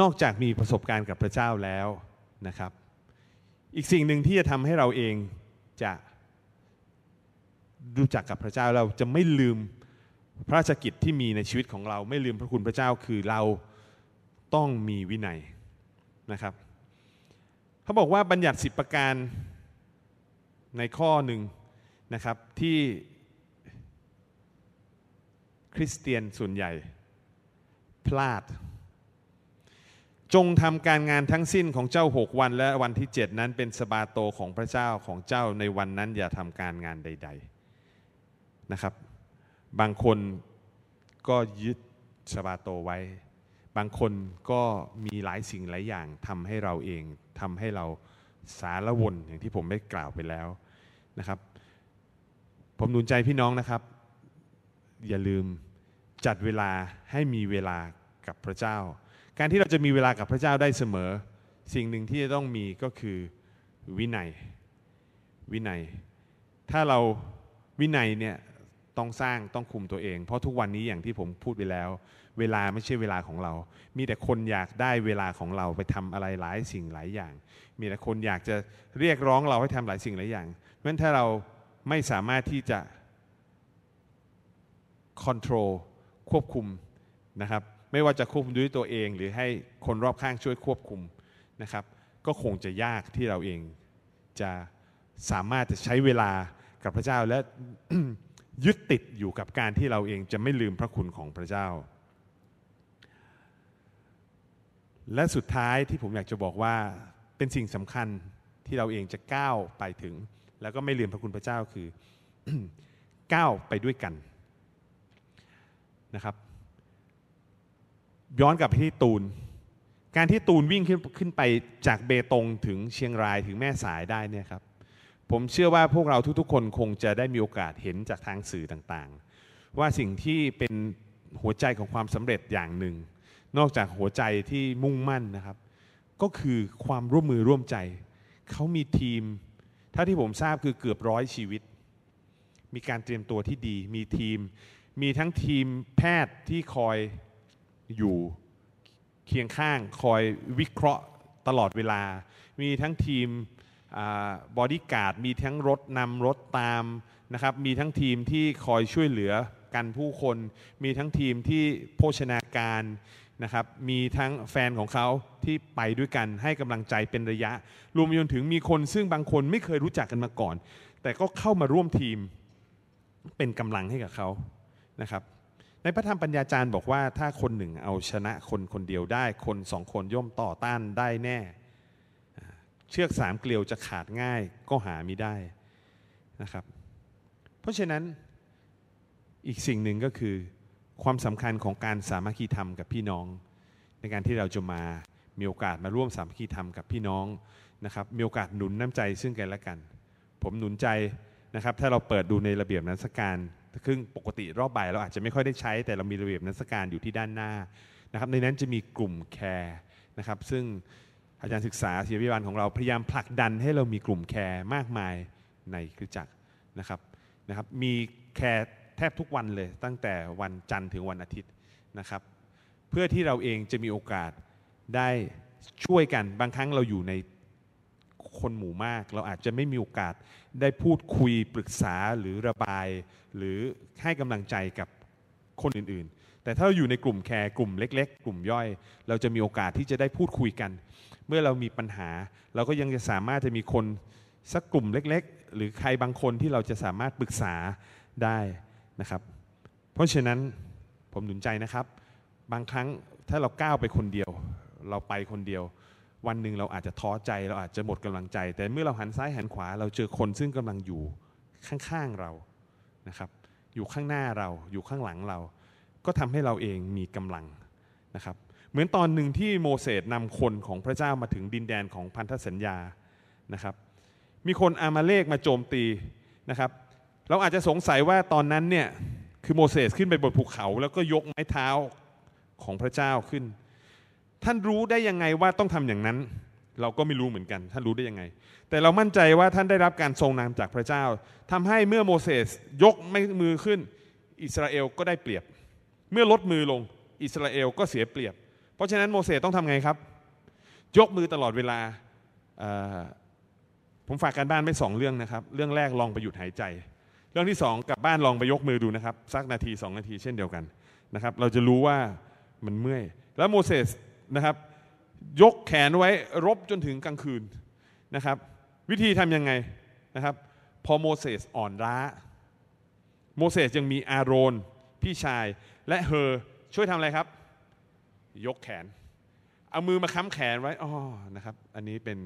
นอกจากมีประสบการณ์กับพระเจ้าแล้วนะครับ อีกสิ่งหนึ่งที่จะทำให้เราเองจะรู้จักกับพระเจ้าเราจะไม่ลืม พระราชกิจที่มีในชีวิตของเราไม่ลืมพระคุณพระเจ้าคือเราต้องมีวินัยนะครับเขาบอกว่าบัญญัติสิบประการในข้อหนึ่งนะครับที่คริสเตียนส่วนใหญ่พลาด จงทำการงานทั้งสิ้นของเจ้าหกวันและวันที่เจ็ดนั้นเป็นสบาโตของพระเจ้าของเจ้าในวันนั้นอย่าทำการงานใด ๆนะครับ บางคนก็ยึดสบาโตไว้ บางคนก็มีหลายสิ่งหลายอย่างทำให้เราเองทำให้เราสารวนอย่างที่ผมได้กล่าวไปแล้วนะครับ ผมหนุนใจพี่น้องนะครับ อย่าลืมจัดเวลาให้มีเวลากับพระเจ้า การที่เราจะมีเวลากับพระเจ้าได้เสมอ สิ่งหนึ่งที่จะต้องมีก็คือวินัยวินัย ถ้าเราวินัยเนี่ย ต้องสร้างต้องคุมตัวเอง เพราะทุกวันนี้อย่างที่ผมพูดไปแล้ว เวลาไม่ใช่เวลาของเรา มีแต่คนอยากได้เวลาของเราไปทำอะไรหลายสิ่งหลายอย่าง มีแต่คนอยากจะเรียกร้องเราให้ทำหลายสิ่งหลายอย่างเพราะฉะนั้นถ้าเราไม่สามารถที่จะ control ควบคุมนะครับไม่ว่าจะควบคุมด้วยตัวเอง หรือให้คนรอบข้างช่วยควบคุมนะครับ ก็คงจะยากที่เราเองจะสามารถจะใช้เวลากับพระเจ้าและ ยึดติดอยู่กับการที่เราเองจะไม่ลืมพระคุณของพระเจ้า และสุดท้ายที่ผมอยากจะบอกว่าเป็นสิ่งสำคัญที่เราเองจะก้าวไปถึง แล้วก็ไม่ลืมพระคุณพระเจ้าคือก้าวไปด้วยกันนะครับ ย้อนกลับไปที่ตูน การที่ตูนวิ่งขึ้นขึ้นไปจากเบตงถึงเชียงรายถึงแม่สายได้เนี่ยครับ ผมเชื่อว่าพวกเราทุกๆ คนคงจะได้มีโอกาสเห็นจากทางสื่อต่างๆ ว่าสิ่งที่เป็นหัวใจของความสำเร็จอย่างหนึ่ง นอกจากหัวใจที่มุ่งมั่นนะครับ ก็คือความร่วมมือร่วมใจ เขามีทีม ถ้าที่ผมทราบคือเกือบร้อยชีวิต มีการเตรียมตัวที่ดี มีทีม มีทั้งทีมแพทย์ที่คอยอยู่เคียงข้าง คอยวิเคราะห์ตลอดเวลา มีทั้งทีม บอดี้การ์ดมีทั้งรถนำรถตามนะครับมีทั้งทีมที่คอยช่วยเหลือกันผู้คน มีทั้งทีมที่โภชนาการนะครับมีทั้งแฟนของเขาที่ไปด้วยกันให้กำลังใจเป็นระยะ รวมจนถึงมีคนซึ่งบางคนไม่เคยรู้จักกันมาก่อน แต่ก็เข้ามาร่วมทีมเป็นกำลังให้กับเขานะครับในพระธรรมปัญญาจารย์บอกว่าถ้าคนหนึ่งเอาชนะคนคนเดียวได้คนสองคนย่อมต่อต้านได้แน่ เชือกสามเกลียวจะขาดง่ายก็หาไม่ได้นะครับ เพราะฉะนั้นอีกสิ่งหนึ่งก็คือ ความสำคัญของการสามัคคีธรรมกับพี่น้อง ในการที่เราจะมามีโอกาสมาร่วมสามัคคีธรรมกับพี่น้องนะครับมีโอกาสหนุนน้ำใจซึ่งกันและกัน ผมหนุนใจนะครับถ้าเราเปิดดูในระเบียบนักการซึ่งปกติรอบบ่ายเราอาจจะไม่ค่อยได้ใช้แต่เรามีระเบียบนักการอยู่ที่ด้านหน้านะครับในนั้นจะมีกลุ่ม care นะครับซึ่ง อาจารย์ศึกษาศิริวิบาลของเราพยายามผลักดันให้เรามีกลุ่ม care มากมายในคริสตจักรนะครับนะครับ มี care แทบทุกวันเลยตั้งแต่วันจันทร์ถึงวันอาทิตย์นะครับ เพื่อที่เราเองจะมีโอกาสได้ช่วยกันบางครั้งเราอยู่ในคนหมู่มาก เราอาจจะไม่มีโอกาสได้พูดคุยปรึกษาหรือระบาย หรือให้กำลังใจกับ คนอื่นๆ แต่ถ้าเราอยู่ในกลุ่มแคร์กลุ่มเล็ก ๆ กลุ่มย่อย เราจะมีโอกาสที่จะได้พูดคุยกัน เมื่อเรามีปัญหา เราก็ยังจะสามารถจะมีคนสักกลุ่มเล็ก ๆ หรือใครบางคนที่เราจะสามารถปรึกษาได้นะครับ เพราะฉะนั้นผมหนุนใจนะครับ บางครั้งถ้าเราก้าวไปคนเดียว เราไปคนเดียว วันหนึ่งเราอาจจะท้อใจเราอาจจะหมดกำลังใจ แต่เมื่อเราหันซ้ายหันขวา เราเจอคนซึ่งกำลังอยู่ข้างๆเรานะครับ อยู่ข้างหน้าเราอยู่ข้างหลังเรา ก็ทำให้เราเองมีกำลังนะครับ เหมือนตอนหนึ่งที่โมเสสนำคนของพระเจ้ามาถึงดินแดนของพันธสัญญานะครับ มีคนอามาเลกมาโจมตีนะครับ เราอาจจะสงสัยว่าตอนนั้นเนี่ยคือโมเสสขึ้นไปบนภูเขาแล้วก็ยกไม้เท้าของพระเจ้าขึ้น ท่านรู้ได้ยังไงว่าต้องทำอย่างนั้น เราก็ไม่รู้เหมือนกัน ท่านรู้ได้ยังไง แต่เรามั่นใจว่าท่านได้รับการทรงนามจากพระเจ้าทำให้เมื่อโมเสสยกไม้มือขึ้น อิสราเอลก็ได้เปรียบ เมื่อลดมือลงอิสราเอลก็เสียเปรียบ เพราะฉะนั้นโมเสสต้องทำไงครับ ยกมือตลอดเวลาผมฝากการบ้านไม่สองเรื่องนะครับ เรื่องแรกลองไปหยุดหายใจ เรื่องที่สองกลับบ้านลองไปยกมือดูนะครับ สักนาทีสองนาทีเช่นเดียวกันนะครับ เราจะรู้ว่ามันเมื่อย แล้วโมเสสนะครับ ยกแขนไว้รบจนถึงกลางคืนนะครับ วิธีทำยังไงนะครับ พอโมเสสอ่อนล้า โมเสสยังมีอาโรนพี่ชายและเฮอช่วยทำอะไรครับ ยกแขน เอามือมาค้ำแขนไว้อ๋อนะครับ อันนี้เป็น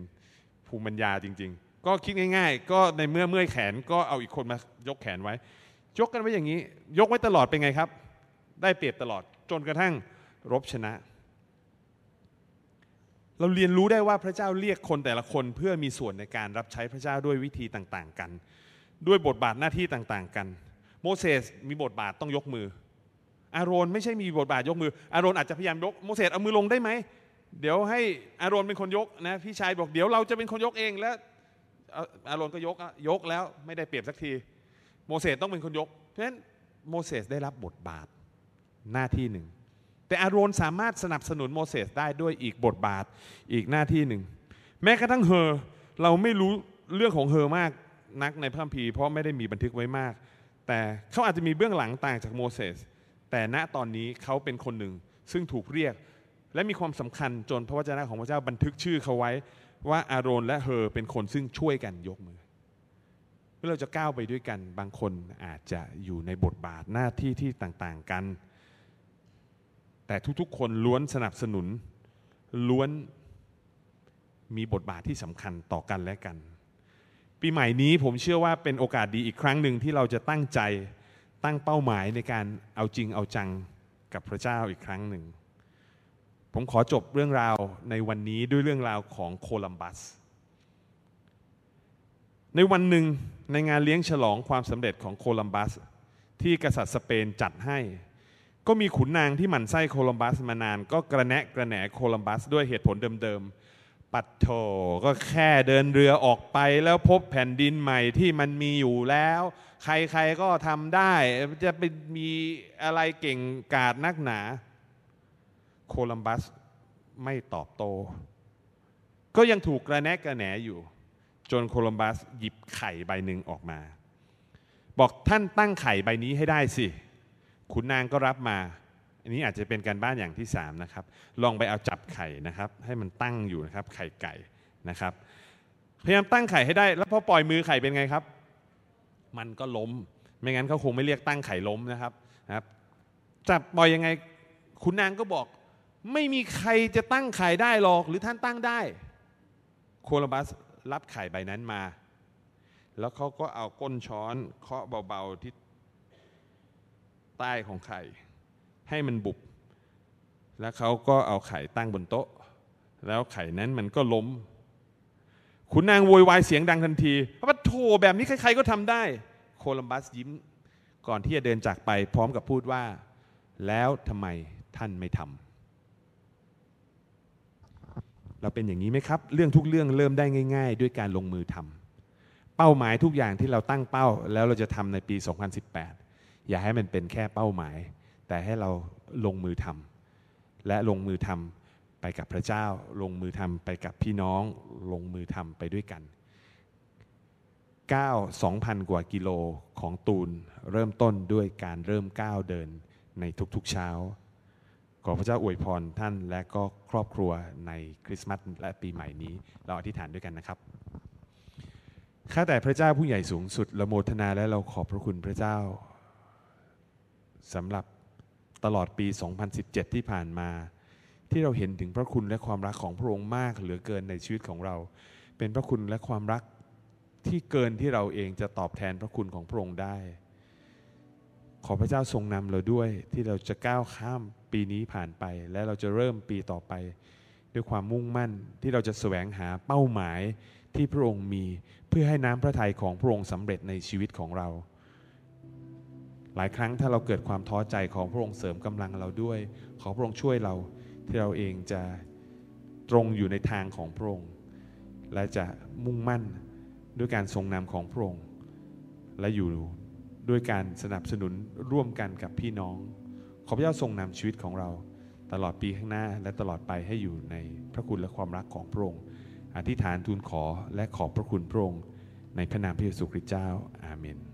ภูมิปัญญาจริง ๆ ก็คิดง่าย ๆ ก็ในเมื่อเมื่อยแขนก็เอาอีกคนมายกแขนไว้ ยกกันไว้อย่างนี้ ยกไว้ตลอดเป็นไงครับ ได้เปรียบตลอดจนกระทั่งรบชนะ เราเรียนรู้ได้ว่าพระเจ้าเรียกคนแต่ละคนเพื่อมีส่วนในการรับใช้พระเจ้าด้วยวิธีต่างๆกัน ด้วยบทบาทหน้าที่ต่างๆกัน โมเสสมีบทบาทต้องยกมือ อาโรนไม่ใช่มีบทบาทยกมือ อาโรนอาจจะพยายามยกโมเสสเอามือลงได้ไหมเดี๋ยวให้อาโรนเป็นคนยกนะพี่ชายบอกเดี๋ยวเราจะเป็นคนยกเองแล้วอาโรนก็ยกยกแล้วไม่ได้เปรียบสักที โมเสสต้องเป็นคนยกเพราะฉะนั้นโมเสสได้รับบทบาทหน้าที่หนึ่ง แต่อาโรนสามารถสนับสนุนโมเสสได้ด้วยอีกบทบาทอีกหน้าที่หนึ่ง แม้กระทั่งเฮอเราไม่รู้เรื่องของเฮอมากนักในพระคัมภีร์เพราะไม่ได้มีบันทึกไว้มาก แต่เขาอาจจะมีเบื้องหลังต่างจากโมเสสแต่ณตอนนี้เขาเป็นคนหนึ่ง ซึ่งถูกเรียก และมีความสำคัญจนพระวจนะของพระเจ้าบันทึกชื่อเขาไว้ว่าอาโรนและเฮอเป็นคนซึ่งช่วยกันยกมือเมื่อเราจะก้าวไปด้วยกันบางคนอาจจะอยู่ในบทบาทหน้าที่ที่ต่างๆกัน แต่ทุกๆ คนล้วนสนับสนุน ล้วนมีบทบาทที่สำคัญต่อกันและกัน ปีใหม่นี้ผมเชื่อว่าเป็นโอกาสดีอีกครั้งหนึ่งที่เราจะตั้งใจตั้งเป้าหมายในการเอาจริงเอาจังกับพระเจ้าอีกครั้งหนึ่ง ผมขอจบเรื่องราวในวันนี้ด้วยเรื่องราวของโคลัมบัส ในวันหนึ่งในงานเลี้ยงฉลองความสำเร็จของโคลัมบัส ที่กษัตริย์สเปนจัดให้ ก็มีขุนนางที่หมั่นไส้โคลัมบัสมานาน ก็กระแนะกระแหนโคลัมบัสด้วยเหตุผลเดิมๆ ปัดโถก็แค่เดินเรือออกไปแล้วพบแผ่นดินใหม่ที่มันมีอยู่แล้ว ใครๆก็ทำได้ จะไปมีอะไรเก่งกาจนักหนา โคลัมบัสไม่ตอบโต้ก็ยังถูกกระแนกกระแหนอยู่ จนโคลัมบัสหยิบไข่ใบหนึ่งออกมา บอกท่านตั้งไข่ใบนี้ให้ได้สิ ขุนนางก็รับมา อันนี้อาจจะเป็นการบ้านอย่างที่สามนะครับลองไปเอาจับไข่นะครับ ให้มันตั้งอยู่นะครับไข่ไก่นะครับ พยายามตั้งไข่ให้ได้ แล้วพอปล่อยมือไข่เป็นไงครับ มันก็ล้ม ไม่งั้นเขาคงไม่เรียกตั้งไข่ล้มนะครับนะครับจับปล่อยยังไงคุณนางก็บอก ไม่มีใครจะตั้งไข่ได้หรอก หรือท่านตั้งได้ โคลัมบัสรับไข่ใบนั้นมา แล้วเขาก็เอาก้นช้อนเคาะเบาๆที่ ใต้ของไข่ ให้มันบุบ แล้วเขาก็เอาไข่ตั้งบนโต๊ะ แล้วไข่นั้นมันก็ล้ม ขุนนางโวยวายเสียงดังทันทีว่าโถแบบนี้ใครๆก็ทำได้ โคลัมบัสยิ้มก่อนที่จะเดินจากไปพร้อมกับพูดว่า แล้วทำไมท่านไม่ทำเราเป็นอย่างนี้ไหมครับ เรื่องทุกเรื่องเริ่มได้ง่าย ๆ ด้วยการลงมือทำเป้าหมายทุกอย่างที่เราตั้งเป้าแล้วเราจะทำในปี 2018 อย่าให้มันเป็นแค่เป้าหมาย แต่ให้เราลงมือทำและลงมือทำไปกับพระเจ้า ลงมือทำไปกับพี่น้อง ลงมือทำไปด้วยกันก้าว2,000 กว่ากิโลของตูนเริ่มต้นด้วยการเริ่มก้าวเดินในทุกๆเช้า ขอพระเจ้าอวยพรท่านและก็ครอบครัวในคริสต์มาสและปีใหม่นี้ เราอธิษฐานด้วยกันนะครับ ข้าแต่พระเจ้าผู้ใหญ่สูงสุดเราโมทนาและเราขอบพระคุณพระเจ้า สำหรับตลอดปี 2017 ที่ผ่านมา ที่เราเห็นถึงพระคุณและความรักของพระองค์มากเหลือเกินในชีวิตของเรา เป็นพระคุณและความรักที่เกินที่เราเองจะตอบแทนพระคุณของพระองค์ได้ ขอพระเจ้าทรงนำเราด้วยที่เราจะก้าวข้ามปีนี้ผ่านไป และเราจะเริ่มปีต่อไป ด้วยความมุ่งมั่นที่เราจะแสวงหาเป้าหมายที่พระองค์มีเพื่อให้น้ำพระทัยของพระองค์สำเร็จในชีวิตของเรา หลายครั้งถ้าเราเกิดความท้อใจของพระองค์เสริมกำลังเราด้วย ขอพระองค์ช่วยเราที่เราเองจะตรงอยู่ในทางของพระองค์ และจะมุ่งมั่นด้วยการทรงนำของพระองค์ และอยู่ด้วยการสนับสนุนร่วมกันกับพี่น้อง ขอพระเจ้าทรงนำชีวิตของเรา ตลอดปีข้างหน้าและตลอดไปให้อยู่ในพระคุณและความรักของพระองค์ อธิษฐานทูลขอและขอบพระคุณพระองค์ในพระนามพระเยซูคริสต์เจ้า อาเมน